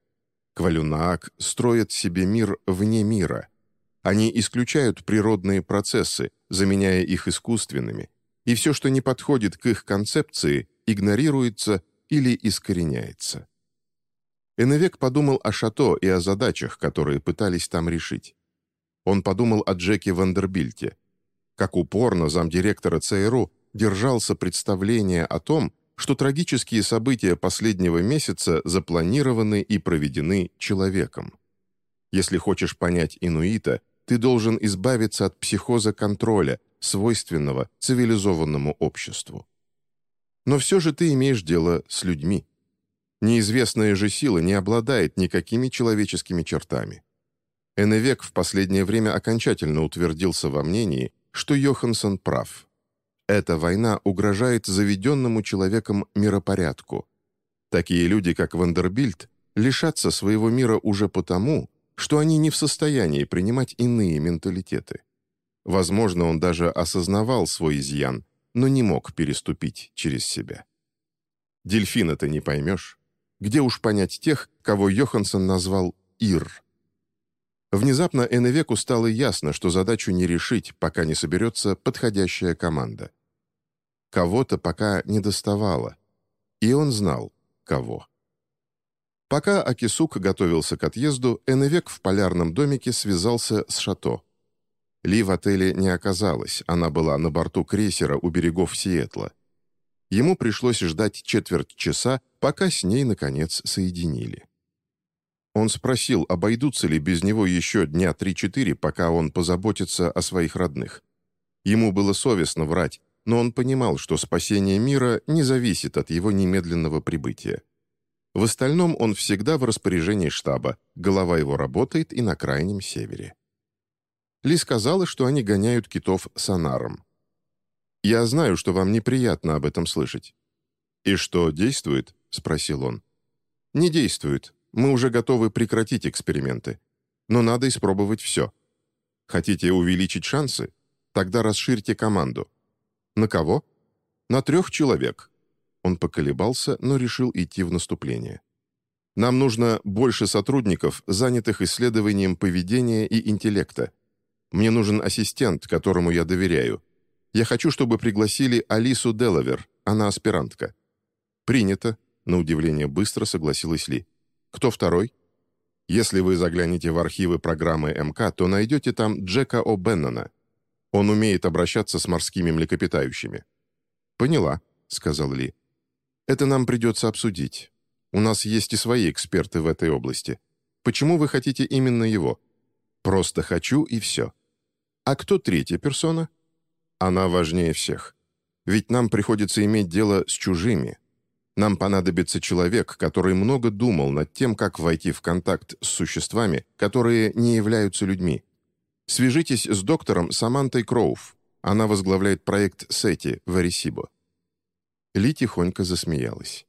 Квалю-Наак строят себе мир вне мира. Они исключают природные процессы, заменяя их искусственными, и все, что не подходит к их концепции, игнорируется или искореняется. Эннвек подумал о Шато и о задачах, которые пытались там решить. Он подумал о Джеке Вандербильте. Как упорно замдиректора ЦРУ держался представление о том, что трагические события последнего месяца запланированы и проведены человеком. Если хочешь понять инуита, ты должен избавиться от психоза контроля, свойственного цивилизованному обществу. Но все же ты имеешь дело с людьми. Неизвестная же сила не обладает никакими человеческими чертами. Эннвек в последнее время окончательно утвердился во мнении, что Йоханссон прав. Эта война угрожает заведенному человеком миропорядку. Такие люди, как Вандербильд, лишатся своего мира уже потому, что они не в состоянии принимать иные менталитеты. Возможно, он даже осознавал свой изъян, но не мог переступить через себя. Дельфина-то не поймешь. Где уж понять тех, кого Йоханссон назвал Ир? Внезапно Эннвеку стало ясно, что задачу не решить, пока не соберется подходящая команда. Кого-то пока не доставало, и он знал, кого. Пока Акисук готовился к отъезду, Эннвек в полярном домике связался с Шато. Ли в отеле не оказалось, она была на борту крейсера у берегов Сиэтла. Ему пришлось ждать четверть часа, пока с ней, наконец, соединили. Он спросил, обойдутся ли без него еще дня три-четыре, пока он позаботится о своих родных. Ему было совестно врать, но он понимал, что спасение мира не зависит от его немедленного прибытия. В остальном он всегда в распоряжении штаба, голова его работает и на Крайнем Севере. Ли сказала, что они гоняют китов сонаром. «Я знаю, что вам неприятно об этом слышать». «И что, действует?» — спросил он. «Не действует. Мы уже готовы прекратить эксперименты. Но надо испробовать все. Хотите увеличить шансы? Тогда расширьте команду. На кого? На трех человек. Он поколебался, но решил идти в наступление. Нам нужно больше сотрудников, занятых исследованием поведения и интеллекта. Мне нужен ассистент, которому я доверяю. Я хочу, чтобы пригласили Алису Делавер, она аспирантка». «Принято», — на удивление быстро согласилась Ли. «Кто второй?» Если вы заглянете в архивы программы МК, то найдете там Джека О'Беннона. Он умеет обращаться с морскими млекопитающими». «Поняла», — сказал Ли. «Это нам придется обсудить. У нас есть и свои эксперты в этой области. Почему вы хотите именно его?» «Просто хочу, и все». «А кто третья персона?» «Она важнее всех. Ведь нам приходится иметь дело с чужими, нам понадобится человек, который много думал над тем, как войти в контакт с существами, которые не являются людьми. Свяжитесь с доктором Самантой Кроув. Она возглавляет проект SETI в Аресибо». Ли тихонько засмеялась.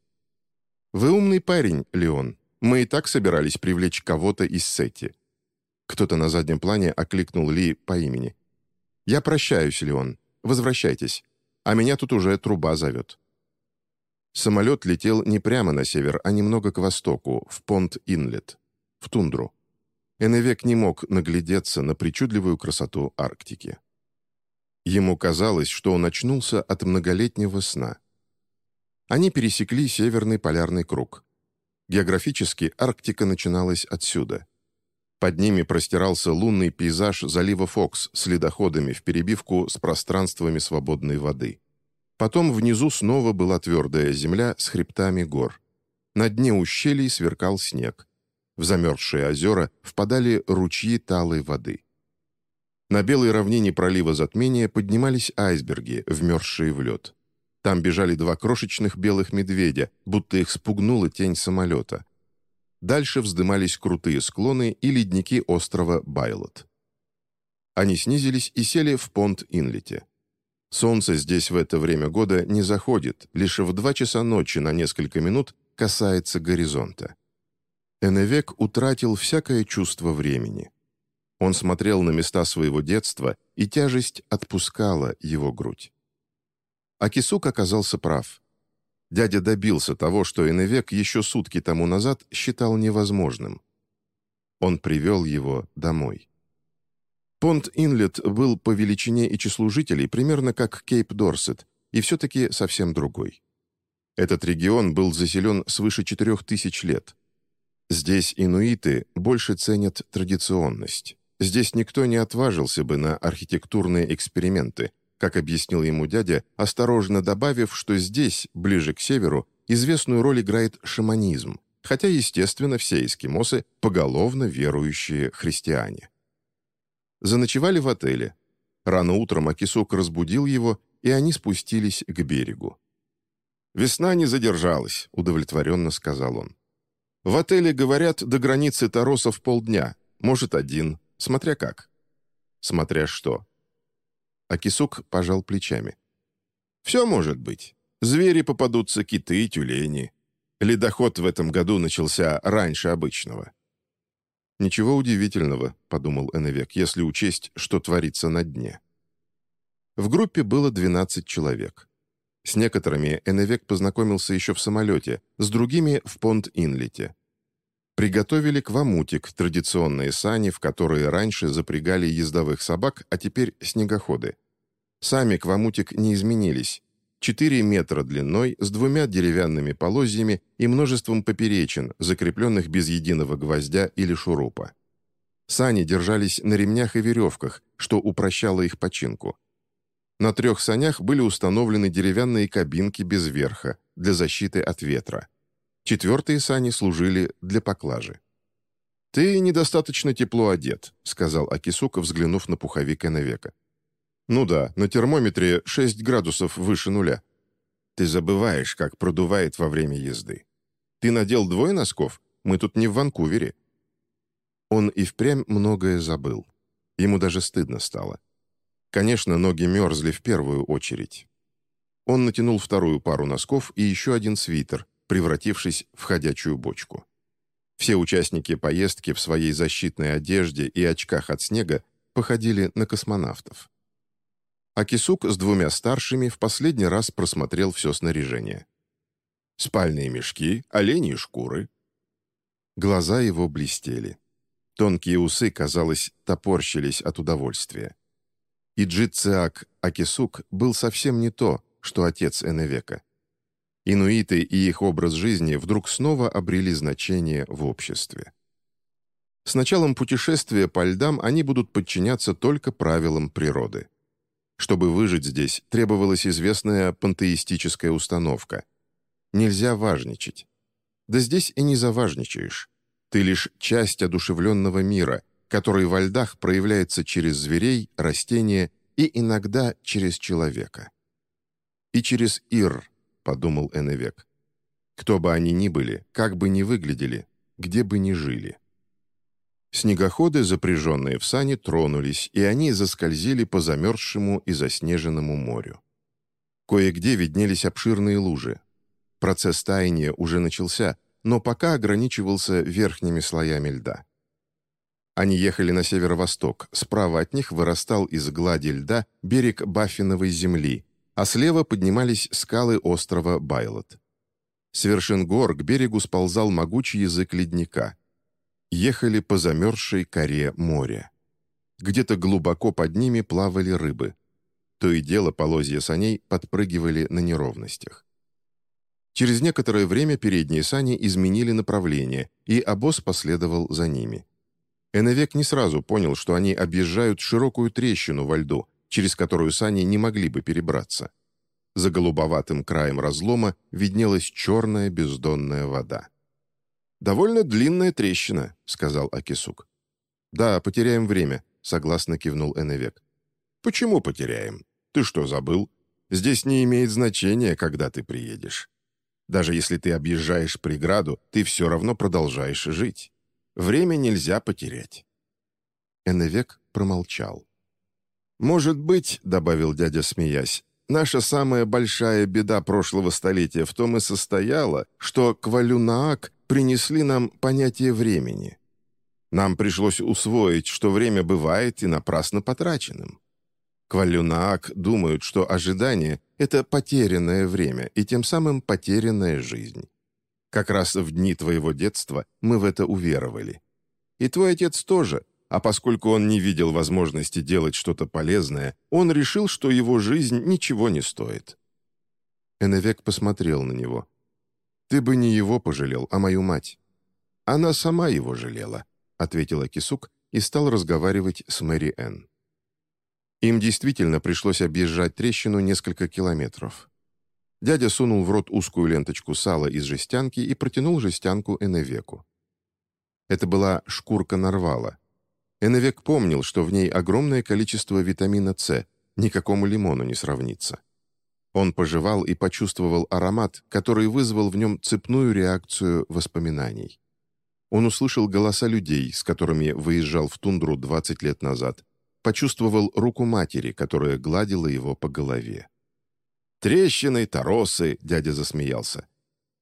«Вы умный парень, Леон. Мы и так собирались привлечь кого-то из SETI». Кто-то на заднем плане окликнул Ли по имени. «Я прощаюсь, Леон. Возвращайтесь. А меня тут уже труба зовет». Самолет летел не прямо на север, а немного к востоку, в Понт-Инлет, в тундру. Эневек не мог наглядеться на причудливую красоту Арктики. Ему казалось, что он очнулся от многолетнего сна. Они пересекли Северный полярный круг. Географически Арктика начиналась отсюда. Под ними простирался лунный пейзаж залива Фокс с ледоходами в перебивку с пространствами свободной воды. Потом внизу снова была твердая земля с хребтами гор. На дне ущелий сверкал снег. В замерзшие озера впадали ручьи талой воды. На белой равнине пролива затмения поднимались айсберги, вмерзшие в лед. Там бежали два крошечных белых медведя, будто их спугнула тень самолета. Дальше вздымались крутые склоны и ледники острова Байлот. Они снизились и сели в понт-инлете. Солнце здесь в это время года не заходит, лишь в два часа ночи на несколько минут касается горизонта. Эневек утратил всякое чувство времени. Он смотрел на места своего детства, и тяжесть отпускала его грудь. Акисук оказался прав. Дядя добился того, что Эневек еще сутки тому назад считал невозможным. Он привел его домой. Понт-Инлет был по величине и числу жителей примерно как Кейп-Дорсет, и все-таки совсем другой. Этот регион был заселен свыше 4000 лет. Здесь инуиты больше ценят традиционность. Здесь никто не отважился бы на архитектурные эксперименты, как объяснил ему дядя, осторожно добавив, что здесь, ближе к северу, известную роль играет шаманизм, хотя, естественно, все эскимосы – поголовно верующие христиане. Заночевали в отеле. Рано утром Акисок разбудил его, и они спустились к берегу. «Весна не задержалась», — удовлетворенно сказал он. «В отеле, говорят, до границы Таросов полдня, может, один, смотря как». «Смотря что». Акисук пожал плечами. «Все может быть. Звери попадутся, киты, тюлени. Ледоход в этом году начался раньше обычного. «Ничего удивительного», — подумал Эннвек, «если учесть, что творится на дне». В группе было 12 человек. С некоторыми Эннвек познакомился еще в самолете, с другими — в Понт-Инлете. Приготовили квамутик, традиционные сани, в которые раньше запрягали ездовых собак, а теперь снегоходы. Сами квамутик не изменились, 4 метра длиной, с двумя деревянными полозьями и множеством поперечин, закрепленных без единого гвоздя или шурупа. Сани держались на ремнях и веревках, что упрощало их починку. На трех санях были установлены деревянные кабинки без верха для защиты от ветра. Четвертые сани служили для поклажи. «Ты недостаточно тепло одет», — сказал Акисука, взглянув на пуховик Эновека. «Ну да, на термометре 6 градусов выше нуля. Ты забываешь, как продувает во время езды. Ты надел двое носков? Мы тут не в Ванкувере». Он и впрямь многое забыл. Ему даже стыдно стало. Конечно, ноги мерзли в первую очередь. Он натянул вторую пару носков и еще один свитер, превратившись в ходячую бочку. Все участники поездки в своей защитной одежде и очках от снега походили на космонавтов. Акисук с двумя старшими в последний раз просмотрел все снаряжение. Спальные мешки, оленьи шкуры. Глаза его блестели. Тонкие усы, казалось, топорщились от удовольствия. И Джитциак Акисук был совсем не то, что отец Эневека. Инуиты и их образ жизни вдруг снова обрели значение в обществе. С началом путешествия по льдам они будут подчиняться только правилам природы. Чтобы выжить здесь, требовалась известная пантеистическая установка. Нельзя важничать. Да здесь и не заважничаешь. Ты лишь часть одушевленного мира, который во льдах проявляется через зверей, растения и иногда через человека. И через Ир, подумал Эневек. Кто бы они ни были, как бы ни выглядели, где бы ни жили. Снегоходы, запряженные в сани, тронулись, и они заскользили по замерзшему и заснеженному морю. Кое-где виднелись обширные лужи. Процесс таяния уже начался, но пока ограничивался верхними слоями льда. Они ехали на северо-восток, справа от них вырастал из глади льда берег Баффиновой земли, а слева поднимались скалы острова Байлот. С вершин гор к берегу сползал могучий язык ледника. Ехали по замерзшей коре моря. Где-то глубоко под ними плавали рыбы. То и дело полозья саней подпрыгивали на неровностях. Через некоторое время передние сани изменили направление, и обоз последовал за ними. Эновек не сразу понял, что они объезжают широкую трещину во льду, через которую сани не могли бы перебраться. За голубоватым краем разлома виднелась черная бездонная вода. «Довольно длинная трещина», — сказал Акисук. «Да, потеряем время», — согласно кивнул Эневек. «Почему потеряем? Ты что, забыл? Здесь не имеет значения, когда ты приедешь. Даже если ты объезжаешь преграду, ты все равно продолжаешь жить. Время нельзя потерять». Эннвек промолчал. «Может быть, — добавил дядя, смеясь, — наша самая большая беда прошлого столетия в том и состояла, что Квалюнаак принесли нам понятие времени. Нам пришлось усвоить, что время бывает и напрасно потраченным. Квалюнаак думают, что ожидание — это потерянное время и тем самым потерянная жизнь. Как раз в дни твоего детства мы в это уверовали. И твой отец тоже, а поскольку он не видел возможности делать что-то полезное, он решил, что его жизнь ничего не стоит. Эневек посмотрел на него. «Ты бы не его пожалел, а мою мать». «Она сама его жалела», — ответила Кисук и стал разговаривать с Мэри Энн. Им действительно пришлось объезжать трещину несколько километров. Дядя сунул в рот узкую ленточку сала из жестянки и протянул жестянку Эневеку. Это была шкурка нарвала. Эневек помнил, что в ней огромное количество витамина С, никакому лимону не сравнится. Он пожевал и почувствовал аромат, который вызвал в нем цепную реакцию воспоминаний. Он услышал голоса людей, с которыми выезжал в тундру 20 лет назад, почувствовал руку матери, которая гладила его по голове. «Трещины, торосы», — дядя засмеялся.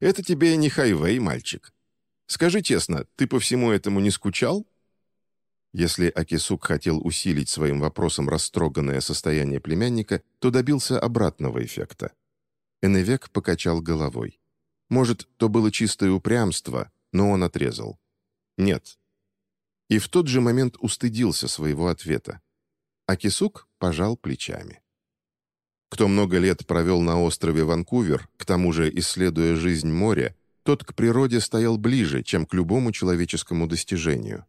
«Это тебе не хайвей, мальчик. Скажи честно, ты по всему этому не скучал?» Если Акисук хотел усилить своим вопросом растроганное состояние племянника, то добился обратного эффекта. Эневек покачал головой. Может, то было чистое упрямство, но он отрезал. «Нет». И в тот же момент устыдился своего ответа. А Кисук пожал плечами. Кто много лет провел на острове Ванкувер, к тому же исследуя жизнь моря, тот к природе стоял ближе, чем к любому человеческому достижению.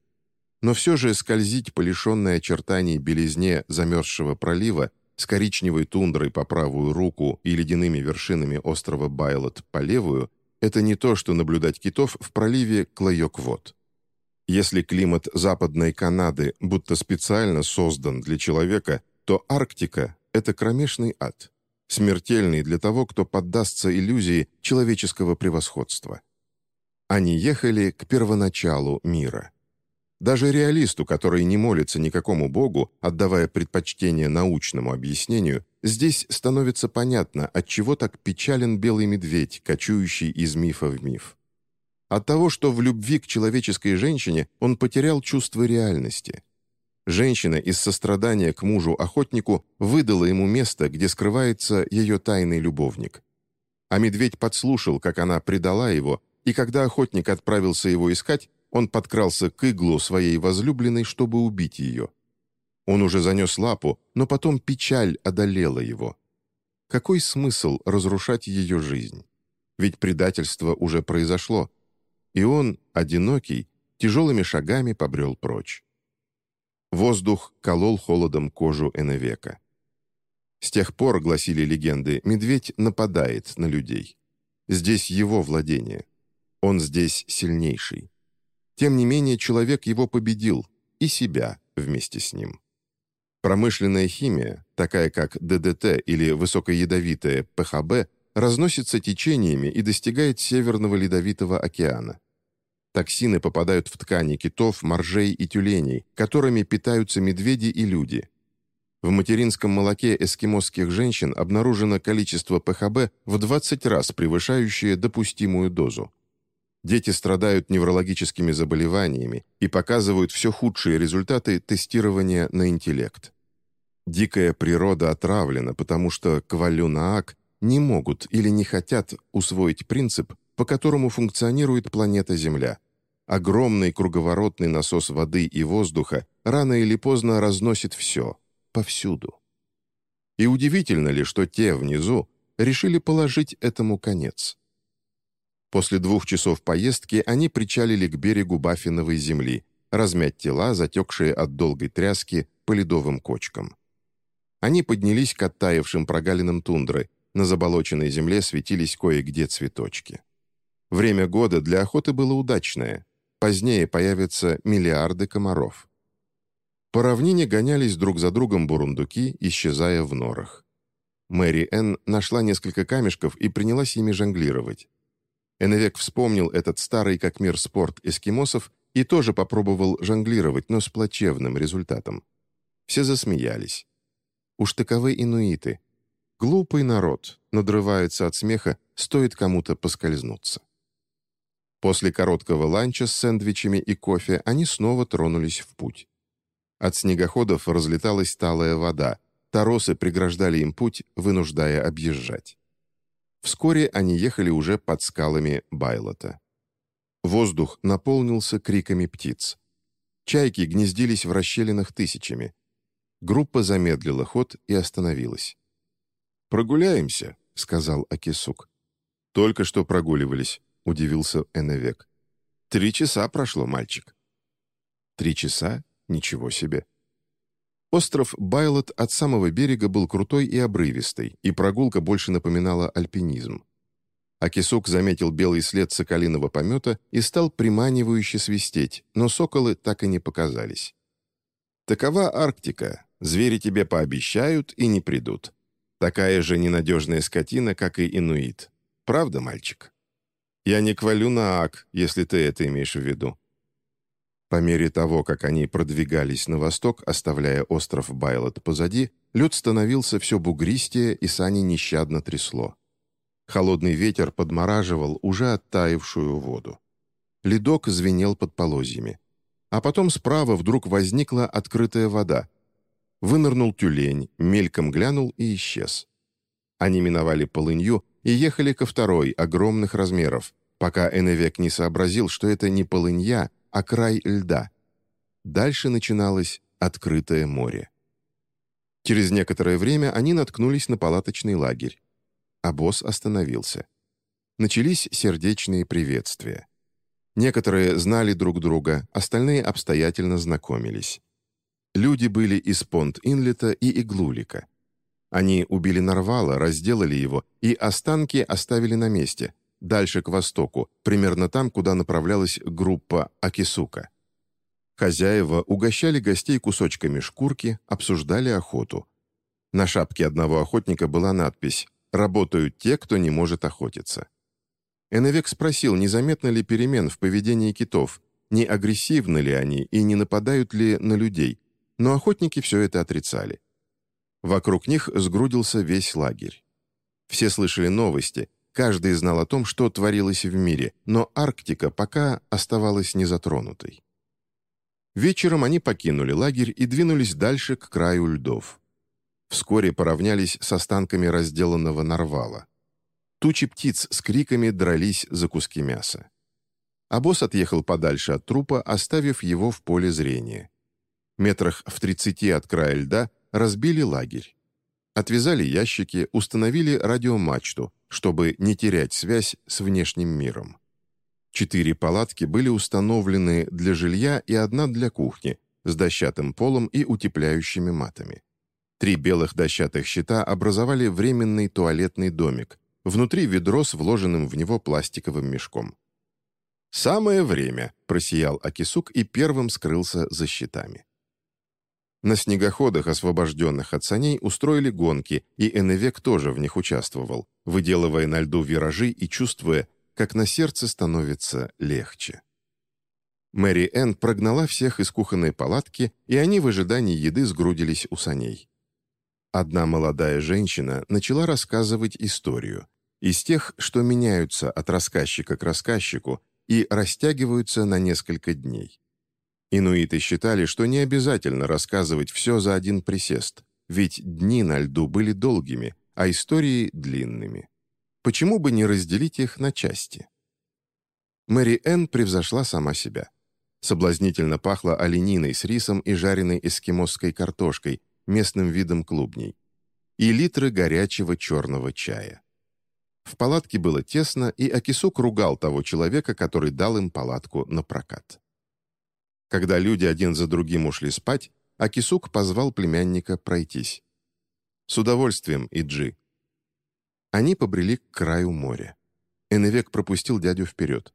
Но все же скользить по лишенной очертаний белизне замерзшего пролива с коричневой тундрой по правую руку и ледяными вершинами острова Байлот по левую – это не то, что наблюдать китов в проливе Клайок-Вод. Если климат Западной Канады будто специально создан для человека, то Арктика — это кромешный ад, смертельный для того, кто поддастся иллюзии человеческого превосходства. Они ехали к первоначалу мира. Даже реалисту, который не молится никакому богу, отдавая предпочтение научному объяснению, здесь становится понятно, от чего так печален белый медведь, кочующий из мифа в миф. От того, что в любви к человеческой женщине он потерял чувство реальности. Женщина из сострадания к мужу-охотнику выдала ему место, где скрывается ее тайный любовник. А медведь подслушал, как она предала его, и когда охотник отправился его искать, он подкрался к иглу своей возлюбленной, чтобы убить ее. Он уже занес лапу, но потом печаль одолела его. Какой смысл разрушать ее жизнь? Ведь предательство уже произошло. И он, одинокий, тяжелыми шагами побрел прочь. Воздух колол холодом кожу Эневека. С тех пор, гласили легенды, медведь нападает на людей. Здесь его владение. Он здесь сильнейший. Тем не менее, человек его победил, и себя вместе с ним. Промышленная химия, такая как ДДТ или высокоядовитая ПХБ, разносится течениями и достигает Северного Ледовитого океана. Токсины попадают в ткани китов, моржей и тюленей, которыми питаются медведи и люди. В материнском молоке эскимосских женщин обнаружено количество ПХБ в 20 раз превышающее допустимую дозу. Дети страдают неврологическими заболеваниями и показывают все худшие результаты тестирования на интеллект. Дикая природа отравлена, потому что Квалюнаак не могут или не хотят усвоить принцип, по которому функционирует планета Земля. Огромный круговоротный насос воды и воздуха рано или поздно разносит все, повсюду. И удивительно ли, что те внизу решили положить этому конец. После двух часов поездки они причалили к берегу Баффиновой земли, размять тела, затекшие от долгой тряски по ледовым кочкам. Они поднялись к оттаившим прогалинам тундры, на заболоченной земле светились кое-где цветочки. Время года для охоты было удачное, позднее появятся миллиарды комаров. По равнине гонялись друг за другом бурундуки, исчезая в норах. Мэри Энн нашла несколько камешков и принялась ими жонглировать. Эннвек вспомнил этот старый как мир спорт эскимосов и тоже попробовал жонглировать, но с плачевным результатом. Все засмеялись. Уж таковы инуиты. Глупый народ, надрывается от смеха, стоит кому-то поскользнуться. После короткого ланча с сэндвичами и кофе они снова тронулись в путь. От снегоходов разлеталась талая вода, торосы преграждали им путь, вынуждая объезжать. Вскоре они ехали уже под скалами Байлота. Воздух наполнился криками птиц. Чайки гнездились в расщелинах тысячами. Группа замедлила ход и остановилась. «Прогуляемся», — сказал Акисук. «Только что прогуливались», — удивился Эневек. «Три часа прошло, мальчик». «Три часа? Ничего себе». Остров Байлот от самого берега был крутой и обрывистый, и прогулка больше напоминала альпинизм. Акисук заметил белый след соколиного помета и стал приманивающе свистеть, но соколы так и не показались. «Такова Арктика. Звери тебе пообещают и не придут. Такая же ненадежная скотина, как и инуит. Правда, мальчик?» «Я не квалю на Ак, если ты это имеешь в виду. По мере того, как они продвигались на восток, оставляя остров Байлот позади, лед становился все бугристее, и сани нещадно трясло. Холодный ветер подмораживал уже оттаившую воду. Ледок звенел под полозьями. А потом справа вдруг возникла открытая вода. Вынырнул тюлень, мельком глянул и исчез. Они миновали полынью и ехали ко второй, огромных размеров, пока Эневек не сообразил, что это не полынья, а край льда. Дальше начиналось открытое море. Через некоторое время они наткнулись на палаточный лагерь. А босс остановился. Начались сердечные приветствия. Некоторые знали друг друга, остальные обстоятельно знакомились. Люди были из Понт-Инлета и Иглулика. Они убили Нарвала, разделали его и останки оставили на месте – дальше к востоку, примерно там, куда направлялась группа Акисука. Хозяева угощали гостей кусочками шкурки, обсуждали охоту. На шапке одного охотника была надпись «Работают те, кто не может охотиться». Эннвек спросил, незаметно ли перемен в поведении китов, не агрессивны ли они и не нападают ли на людей, но охотники все это отрицали. Вокруг них сгрудился весь лагерь. Все слышали новости, каждый знал о том, что творилось в мире, но Арктика пока оставалась незатронутой. Вечером они покинули лагерь и двинулись дальше к краю льдов. Вскоре поравнялись с останками разделанного нарвала. Тучи птиц с криками дрались за куски мяса. А босс отъехал подальше от трупа, оставив его в поле зрения. Метрах в тридцати от края льда разбили лагерь. Отвязали ящики, установили радиомачту, чтобы не терять связь с внешним миром. Четыре палатки были установлены для жилья и одна для кухни, с дощатым полом и утепляющими матами. Три белых дощатых щита образовали временный туалетный домик, внутри ведро с вложенным в него пластиковым мешком. «Самое время!» – просиял Акисук и первым скрылся за щитами. На снегоходах, освобожденных от саней, устроили гонки, и Эннвек тоже в них участвовал, выделывая на льду виражи и чувствуя, как на сердце становится легче. Мэри Энн прогнала всех из кухонной палатки, и они в ожидании еды сгрудились у саней. Одна молодая женщина начала рассказывать историю, из тех, что меняются от рассказчика к рассказчику и растягиваются на несколько дней. Инуиты считали, что не обязательно рассказывать все за один присест, ведь дни на льду были долгими, а истории — длинными. Почему бы не разделить их на части? Мэри Энн превзошла сама себя. Соблазнительно пахло олениной с рисом и жареной эскимосской картошкой, местным видом клубней, и литры горячего черного чая. В палатке было тесно, и Акисук ругал того человека, который дал им палатку на прокат. Когда люди один за другим ушли спать, Акисук позвал племянника пройтись. «С удовольствием, Иджи». Они побрели к краю моря. Эневек пропустил дядю вперед.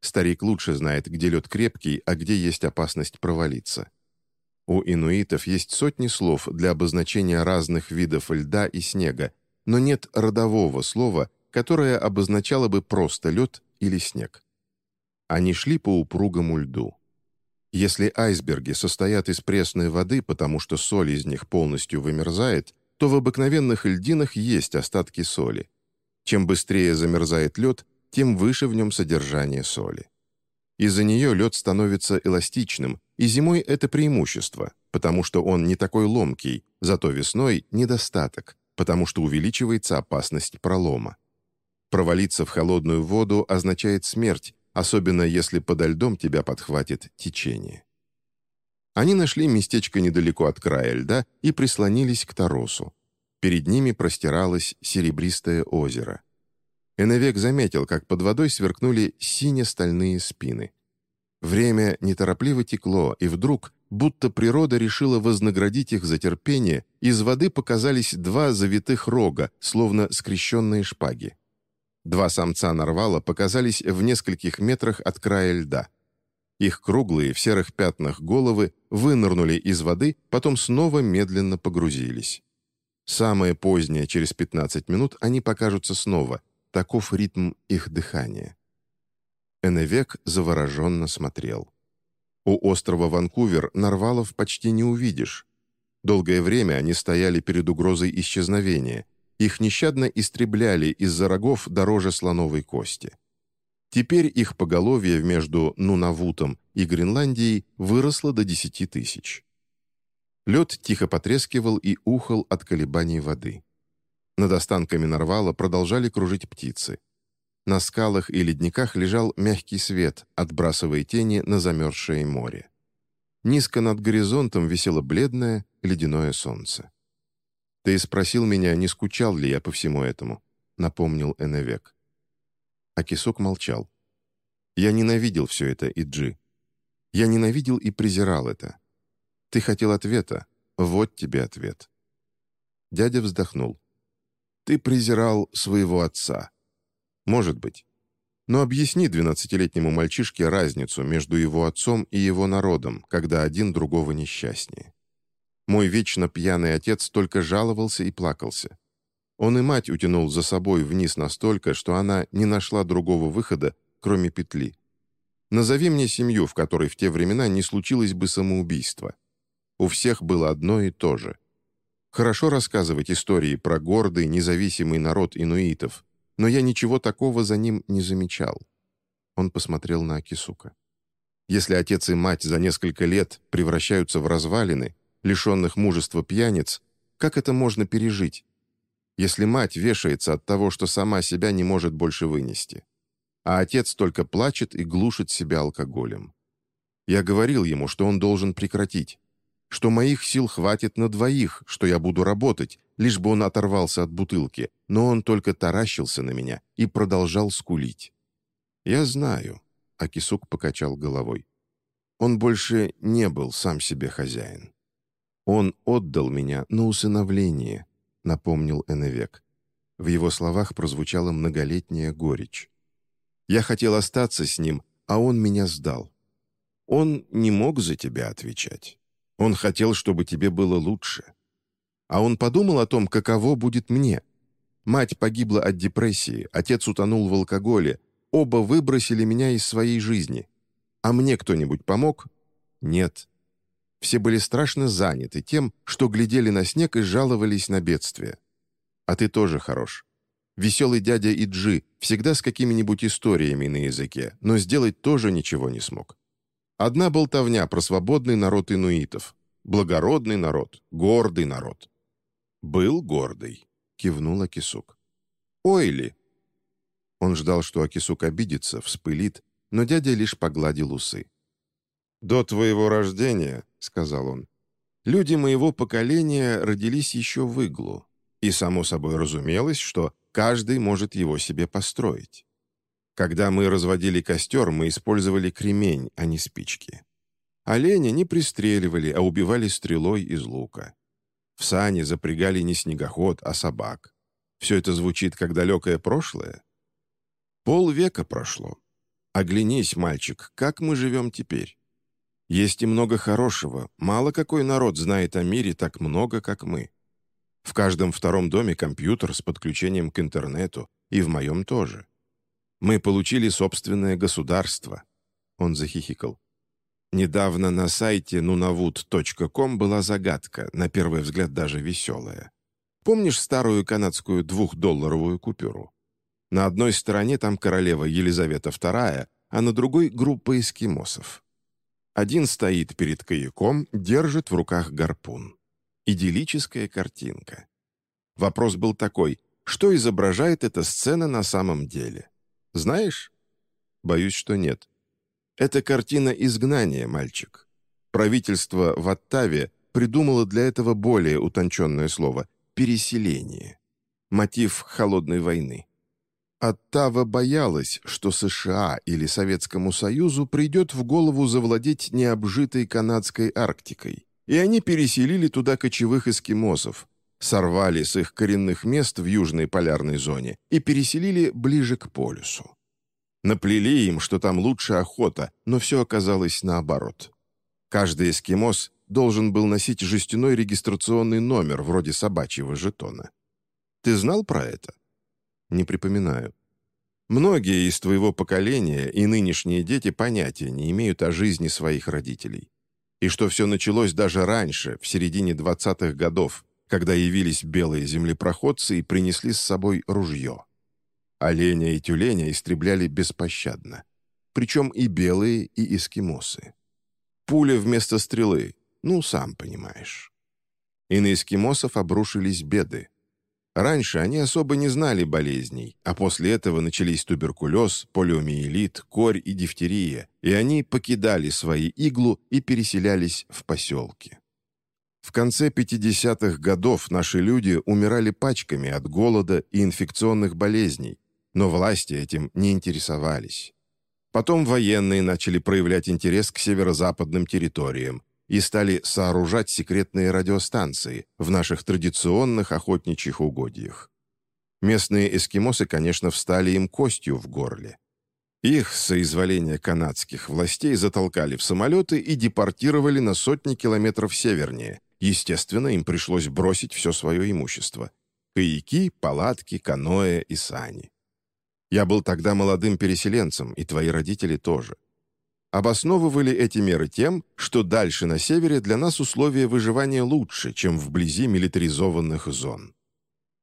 Старик лучше знает, где лед крепкий, а где есть опасность провалиться. У инуитов есть сотни слов для обозначения разных видов льда и снега, но нет родового слова, которое обозначало бы просто лед или снег. Они шли по упругому льду. Если айсберги состоят из пресной воды, потому что соль из них полностью вымерзает, то в обыкновенных льдинах есть остатки соли. Чем быстрее замерзает лед, тем выше в нем содержание соли. Из-за нее лед становится эластичным, и зимой это преимущество, потому что он не такой ломкий, зато весной – недостаток, потому что увеличивается опасность пролома. Провалиться в холодную воду означает смерть, особенно если подо льдом тебя подхватит течение. Они нашли местечко недалеко от края льда и прислонились к торосу. Перед ними простиралось серебристое озеро. Эневек заметил, как под водой сверкнули сине-стальные спины. Время неторопливо текло, и вдруг, будто природа решила вознаградить их за терпение, из воды показались два завитых рога, словно скрещенные шпаги. Два самца нарвала показались в нескольких метрах от края льда. Их круглые в серых пятнах головы вынырнули из воды, потом снова медленно погрузились. Самое позднее, через 15 минут, они покажутся снова. Таков ритм их дыхания. Эневек завороженно смотрел. У острова Ванкувер нарвалов почти не увидишь. Долгое время они стояли перед угрозой исчезновения, их нещадно истребляли из-за рогов дороже слоновой кости. Теперь их поголовье между Нунавутом и Гренландией выросло до 10 тысяч. Лед тихо потрескивал и ухал от колебаний воды. Над останками нарвала продолжали кружить птицы. На скалах и ледниках лежал мягкий свет, отбрасывая тени на замерзшее море. Низко над горизонтом висело бледное ледяное солнце. «Ты спросил меня, не скучал ли я по всему этому», — напомнил Эневек. Акисок молчал. «Я ненавидел все это, Иджи. Я ненавидел и презирал это. Ты хотел ответа. Вот тебе ответ». Дядя вздохнул. «Ты презирал своего отца. Может быть. Но объясни двенадцатилетнему мальчишке разницу между его отцом и его народом, когда один другого несчастнее. Мой вечно пьяный отец только жаловался и плакался. Он и мать утянул за собой вниз настолько, что она не нашла другого выхода, кроме петли. Назови мне семью, в которой в те времена не случилось бы самоубийства. У всех было одно и то же. Хорошо рассказывать истории про гордый, независимый народ инуитов, но я ничего такого за ним не замечал. Он посмотрел на Акисука. Если отец и мать за несколько лет превращаются в развалины, лишенных мужества пьяниц, как это можно пережить? Если мать вешается от того, что сама себя не может больше вынести, а отец только плачет и глушит себя алкоголем. Я говорил ему, что он должен прекратить, что моих сил хватит на двоих, что я буду работать, лишь бы он оторвался от бутылки, но он только таращился на меня и продолжал скулить. «Я знаю», — Акисук покачал головой. «Он больше не был сам себе хозяин. Он отдал меня на усыновление», — напомнил Эневек. В его словах прозвучала многолетняя горечь. «Я хотел остаться с ним, а он меня сдал. Он не мог за тебя отвечать. Он хотел, чтобы тебе было лучше. А он подумал о том, каково будет мне. Мать погибла от депрессии, отец утонул в алкоголе. Оба выбросили меня из своей жизни. А мне кто-нибудь помог? Нет. Все были страшно заняты тем, что глядели на снег и жаловались на бедствие. А ты тоже хорош. Веселый дядя Иджи всегда с какими-нибудь историями на языке, но сделать тоже ничего не смог. Одна болтовня про свободный народ инуитов. Благородный народ, гордый народ. «Был гордый», — кивнул Акисук. «Ой ли!» Он ждал, что Акисук обидится, вспылит, но дядя лишь погладил усы. «До твоего рождения», — сказал он, — «люди моего поколения родились еще в иглу, и само собой разумелось, что каждый может его себе построить. Когда мы разводили костер, мы использовали кремень, а не спички. Оленя не пристреливали, а убивали стрелой из лука. В сани запрягали не снегоход, а собак. Все это звучит как далекое прошлое. Полвека прошло. Оглянись, мальчик, как мы живем теперь. Есть и много хорошего. Мало какой народ знает о мире так много, как мы. В каждом втором доме компьютер с подключением к интернету, и в моем тоже. Мы получили собственное государство». Он захихикал. Недавно на сайте nunavut.com была загадка, на первый взгляд даже веселая. Помнишь старую канадскую двухдолларовую купюру? На одной стороне там королева Елизавета II, а на другой — группа эскимосов. Один стоит перед каяком, держит в руках гарпун. Идиллическая картинка. Вопрос был такой, что изображает эта сцена на самом деле? Знаешь? Боюсь, что нет. Это картина изгнания, мальчик. Правительство в Оттаве придумало для этого более утонченное слово – переселение. Мотив холодной войны. Оттава боялась, что США или Советскому Союзу придет в голову завладеть необжитой канадской Арктикой, и они переселили туда кочевых эскимосов, сорвали с их коренных мест в южной полярной зоне и переселили ближе к полюсу. Наплели им, что там лучше охота, но все оказалось наоборот. Каждый эскимос должен был носить жестяной регистрационный номер, вроде собачьего жетона. Ты знал про это? Не припоминаю. Многие из твоего поколения и нынешние дети понятия не имеют о жизни своих родителей. И что все началось даже раньше, в середине 20-х годов, когда явились белые землепроходцы и принесли с собой ружье. Оленя и тюленя истребляли беспощадно. Причем и белые, и эскимосы. Пуля вместо стрелы, ну, сам понимаешь. И на эскимосов обрушились беды. Раньше они особо не знали болезней, а после этого начались туберкулез, полиомиелит, корь и дифтерия, и они покидали свои иглу и переселялись в поселки. В конце 50-х годов наши люди умирали пачками от голода и инфекционных болезней, но власти этим не интересовались. Потом военные начали проявлять интерес к северо-западным территориям и стали сооружать секретные радиостанции в наших традиционных охотничьих угодьях. Местные эскимосы, конечно, встали им костью в горле. Их, соизволения канадских властей, затолкали в самолеты и депортировали на сотни километров севернее, Естественно, им пришлось бросить все свое имущество. Каяки, палатки, каноэ и сани. Я был тогда молодым переселенцем, и твои родители тоже. Обосновывали эти меры тем, что дальше на севере для нас условия выживания лучше, чем вблизи милитаризованных зон.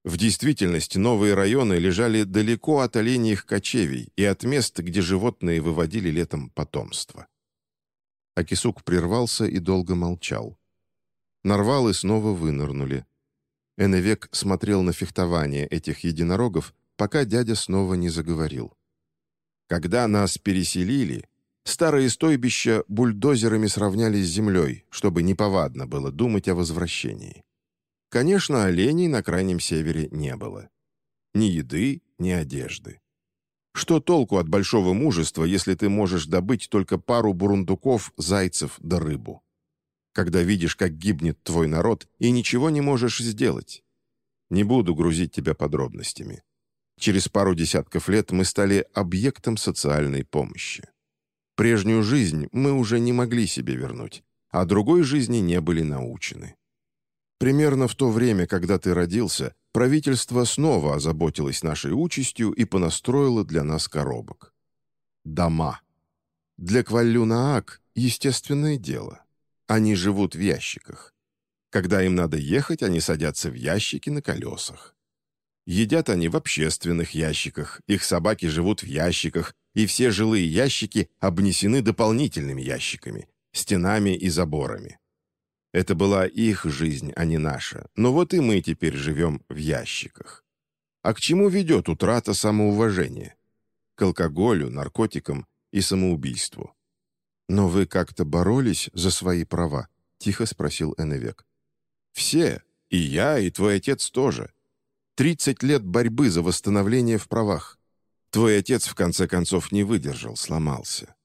В действительности новые районы лежали далеко от оленьих кочевий и от мест, где животные выводили летом потомство. Акисук прервался и долго молчал. Нарвалы снова вынырнули. Эневек смотрел на фехтование этих единорогов, пока дядя снова не заговорил. «Когда нас переселили, старые стойбища бульдозерами сравняли с землей, чтобы неповадно было думать о возвращении. Конечно, оленей на Крайнем Севере не было. Ни еды, ни одежды. Что толку от большого мужества, если ты можешь добыть только пару бурундуков, зайцев да рыбу? Когда видишь, как гибнет твой народ, и ничего не можешь сделать. Не буду грузить тебя подробностями. Через пару десятков лет мы стали объектом социальной помощи. Прежнюю жизнь мы уже не могли себе вернуть, а другой жизни не были научены. Примерно в то время, когда ты родился, правительство снова озаботилось нашей участью и понастроило для нас коробок. Дома. Для Кваллюнаак естественное дело. Они живут в ящиках. Когда им надо ехать, они садятся в ящики на колесах. Едят они в общественных ящиках, их собаки живут в ящиках, и все жилые ящики обнесены дополнительными ящиками, стенами и заборами. Это была их жизнь, а не наша. Но вот и мы теперь живем в ящиках. А к чему ведет утрата самоуважения? К алкоголю, наркотикам и самоубийству. «Но вы как-то боролись за свои права?» — тихо спросил Эннвек. «Все. И я, и твой отец тоже. Тридцать лет борьбы за восстановление в правах. Твой отец, в конце концов, не выдержал, сломался.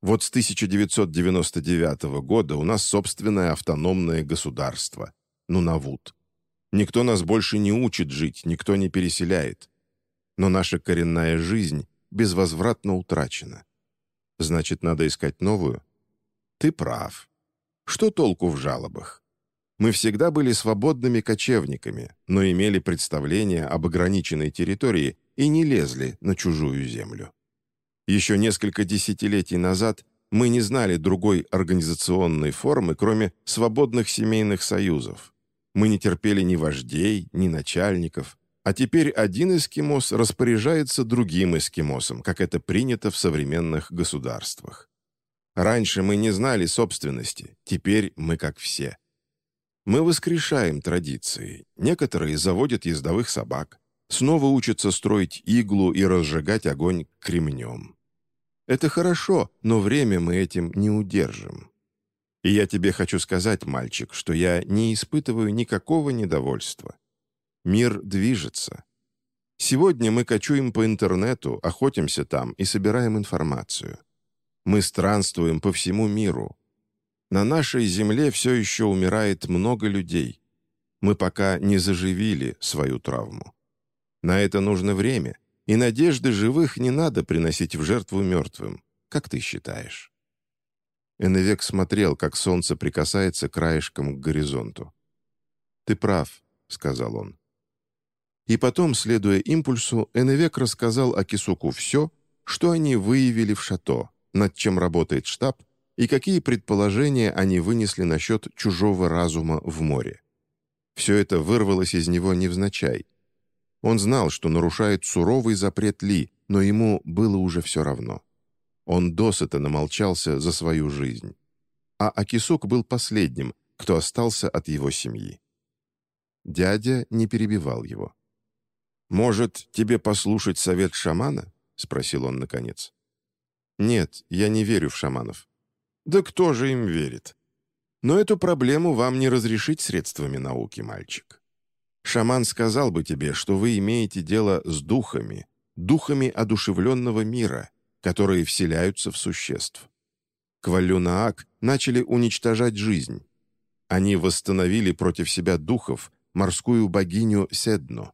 Вот с 1999 года у нас собственное автономное государство. Нунавут. Никто нас больше не учит жить, никто не переселяет. Но наша коренная жизнь безвозвратно утрачена. Значит, надо искать новую? Ты прав. Что толку в жалобах? Мы всегда были свободными кочевниками, но имели представление об ограниченной территории и не лезли на чужую землю. Еще несколько десятилетий назад мы не знали другой организационной формы, кроме свободных семейных союзов. Мы не терпели ни вождей, ни начальников. А теперь один эскимос распоряжается другим эскимосом, как это принято в современных государствах. Раньше мы не знали собственности, теперь мы как все. Мы воскрешаем традиции. Некоторые заводят ездовых собак, снова учатся строить иглу и разжигать огонь кремнем. Это хорошо, но время мы этим не удержим. И я тебе хочу сказать, мальчик, что я не испытываю никакого недовольства. Мир движется. Сегодня мы кочуем по интернету, охотимся там и собираем информацию. Мы странствуем по всему миру. На нашей земле все еще умирает много людей. Мы пока не заживили свою травму. На это нужно время, и надежды живых не надо приносить в жертву мертвым, как ты считаешь?» Эннвек смотрел, как солнце прикасается краешком к горизонту. «Ты прав», — сказал он. И потом, следуя импульсу, Эннвек рассказал Акисуку все, что они выявили в шато, над чем работает штаб, и какие предположения они вынесли насчет чужого разума в море. Все это вырвалось из него невзначай, он знал, что нарушает суровый запрет Ли, но ему было уже все равно. Он досыта намолчался за свою жизнь. А Акисук был последним, кто остался от его семьи. Дядя не перебивал его. «Может, тебе послушать совет шамана?» — спросил он наконец. «Нет, я не верю в шаманов». «Да кто же им верит?» «Но эту проблему вам не разрешить средствами науки, мальчик. Шаман сказал бы тебе, что вы имеете дело с духами, духами одушевленного мира, которые вселяются в существ. Квалюнаак начали уничтожать жизнь. Они восстановили против себя духов, морскую богиню Седно.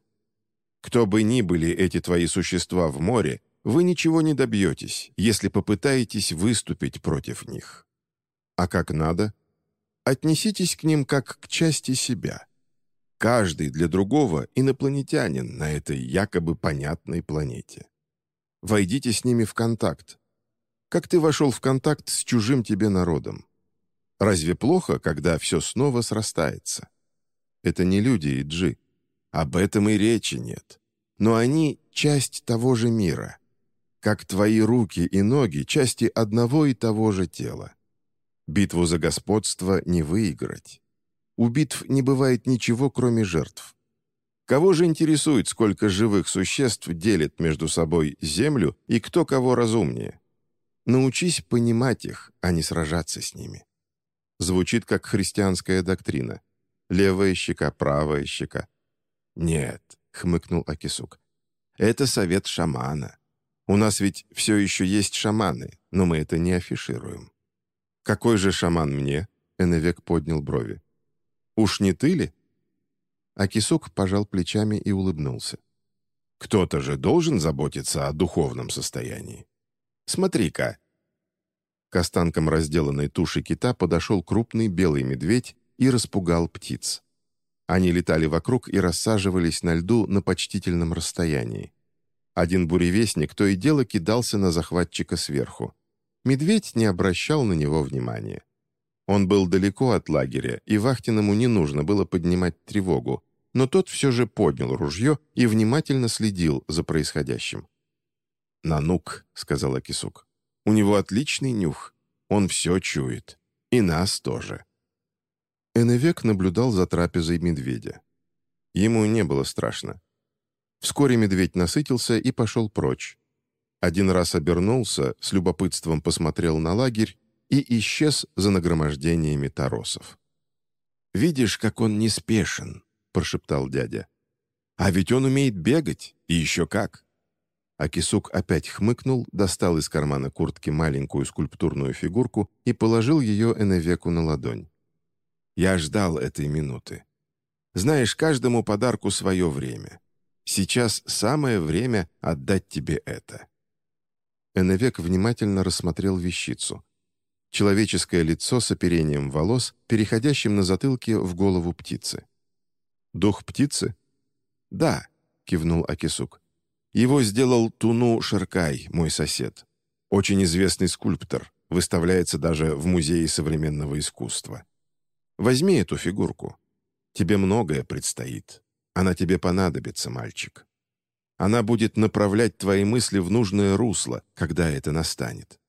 Кто бы ни были эти твои существа в море, вы ничего не добьетесь, если попытаетесь выступить против них. А как надо? Отнеситесь к ним как к части себя – Каждый для другого инопланетянин на этой якобы понятной планете. Войдите с ними в контакт. Как ты вошел в контакт с чужим тебе народом? Разве плохо, когда все снова срастается? Это не люди, Иджи. Об этом и речи нет. Но они — часть того же мира. Как твои руки и ноги — части одного и того же тела. Битву за господство не выиграть. У битв не бывает ничего, кроме жертв. Кого же интересует, сколько живых существ делит между собой Землю и кто кого разумнее? Научись понимать их, а не сражаться с ними. Звучит как христианская доктрина. Левая щека, правая щека. «Нет», — хмыкнул Акисук. «Это совет шамана. У нас ведь все еще есть шаманы, но мы это не афишируем». «Какой же шаман мне?» — Эневек поднял брови. Уж не ты ли?» Акисук пожал плечами и улыбнулся. «Кто-то же должен заботиться о духовном состоянии. Смотри-ка!» К останкам разделанной туши кита подошел крупный белый медведь и распугал птиц. Они летали вокруг и рассаживались на льду на почтительном расстоянии. Один буревестник то и дело кидался на захватчика сверху. Медведь не обращал на него внимания. Он был далеко от лагеря, и Вахтиному не нужно было поднимать тревогу, но тот все же поднял ружье и внимательно следил за происходящим. «Нанук», — сказал Акисук, — «у него отличный нюх, он все чует, и нас тоже». Эневек наблюдал за трапезой медведя. Ему не было страшно. Вскоре медведь насытился и пошел прочь. Один раз обернулся, с любопытством посмотрел на лагерь и исчез за нагромождениями торосов. «Видишь, как он неспешен», — прошептал дядя. «А ведь он умеет бегать, и еще как». Акисук опять хмыкнул, достал из кармана куртки маленькую скульптурную фигурку и положил ее Эневеку на ладонь. «Я ждал этой минуты. Знаешь, каждому подарку свое время. Сейчас самое время отдать тебе это». Эневек внимательно рассмотрел вещицу человеческое лицо с оперением волос, переходящим на затылке в голову птицы. «Дух птицы?» «Да», — кивнул Акисук. «Его сделал Туну Шеркай, мой сосед. Очень известный скульптор, выставляется даже в Музее современного искусства. Возьми эту фигурку. Тебе многое предстоит. Она тебе понадобится, мальчик. Она будет направлять твои мысли в нужное русло, когда это настанет».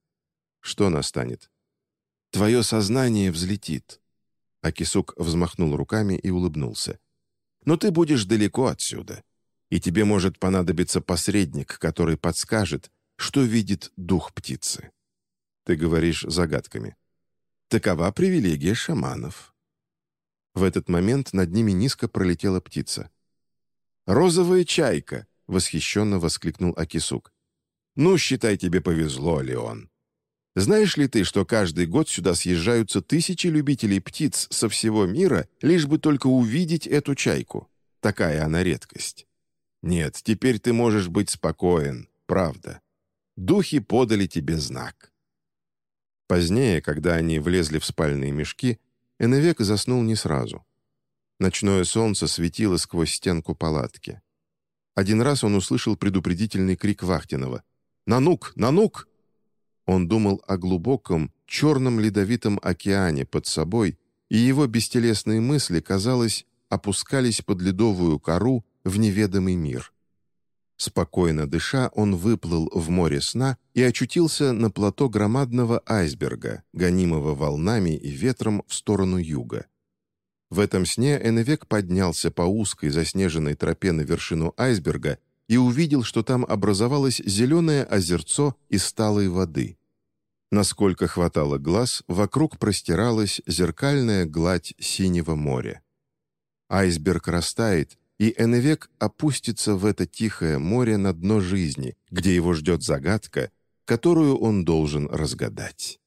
«Что настанет?» Твое сознание взлетит». Акисук взмахнул руками и улыбнулся. «Но ты будешь далеко отсюда, и тебе может понадобиться посредник, который подскажет, что видит дух птицы. Ты говоришь загадками. Такова привилегия шаманов». В этот момент над ними низко пролетела птица. «Розовая чайка!» — восхищенно воскликнул Акисук. «Ну, считай, тебе повезло, Леон. Знаешь ли ты, что каждый год сюда съезжаются тысячи любителей птиц со всего мира, лишь бы только увидеть эту чайку? Такая она редкость. Нет, теперь ты можешь быть спокоен, правда. Духи подали тебе знак. Позднее, когда они влезли в спальные мешки, Эневек заснул не сразу. Ночное солнце светило сквозь стенку палатки. Один раз он услышал предупредительный крик Вахтинова. «Нанук! Нанук!» Он думал о глубоком, черном ледовитом океане под собой, и его бестелесные мысли, казалось, опускались под ледовую кору в неведомый мир. Спокойно дыша, он выплыл в море сна и очутился на плато громадного айсберга, гонимого волнами и ветром в сторону юга. В этом сне Эневек поднялся по узкой заснеженной тропе на вершину айсберга и увидел, что там образовалось зеленое озерцо из сталой воды. Насколько хватало глаз, вокруг простиралась зеркальная гладь синего моря. Айсберг растает, и Эневек опустится в это тихое море на дно жизни, где его ждет загадка, которую он должен разгадать.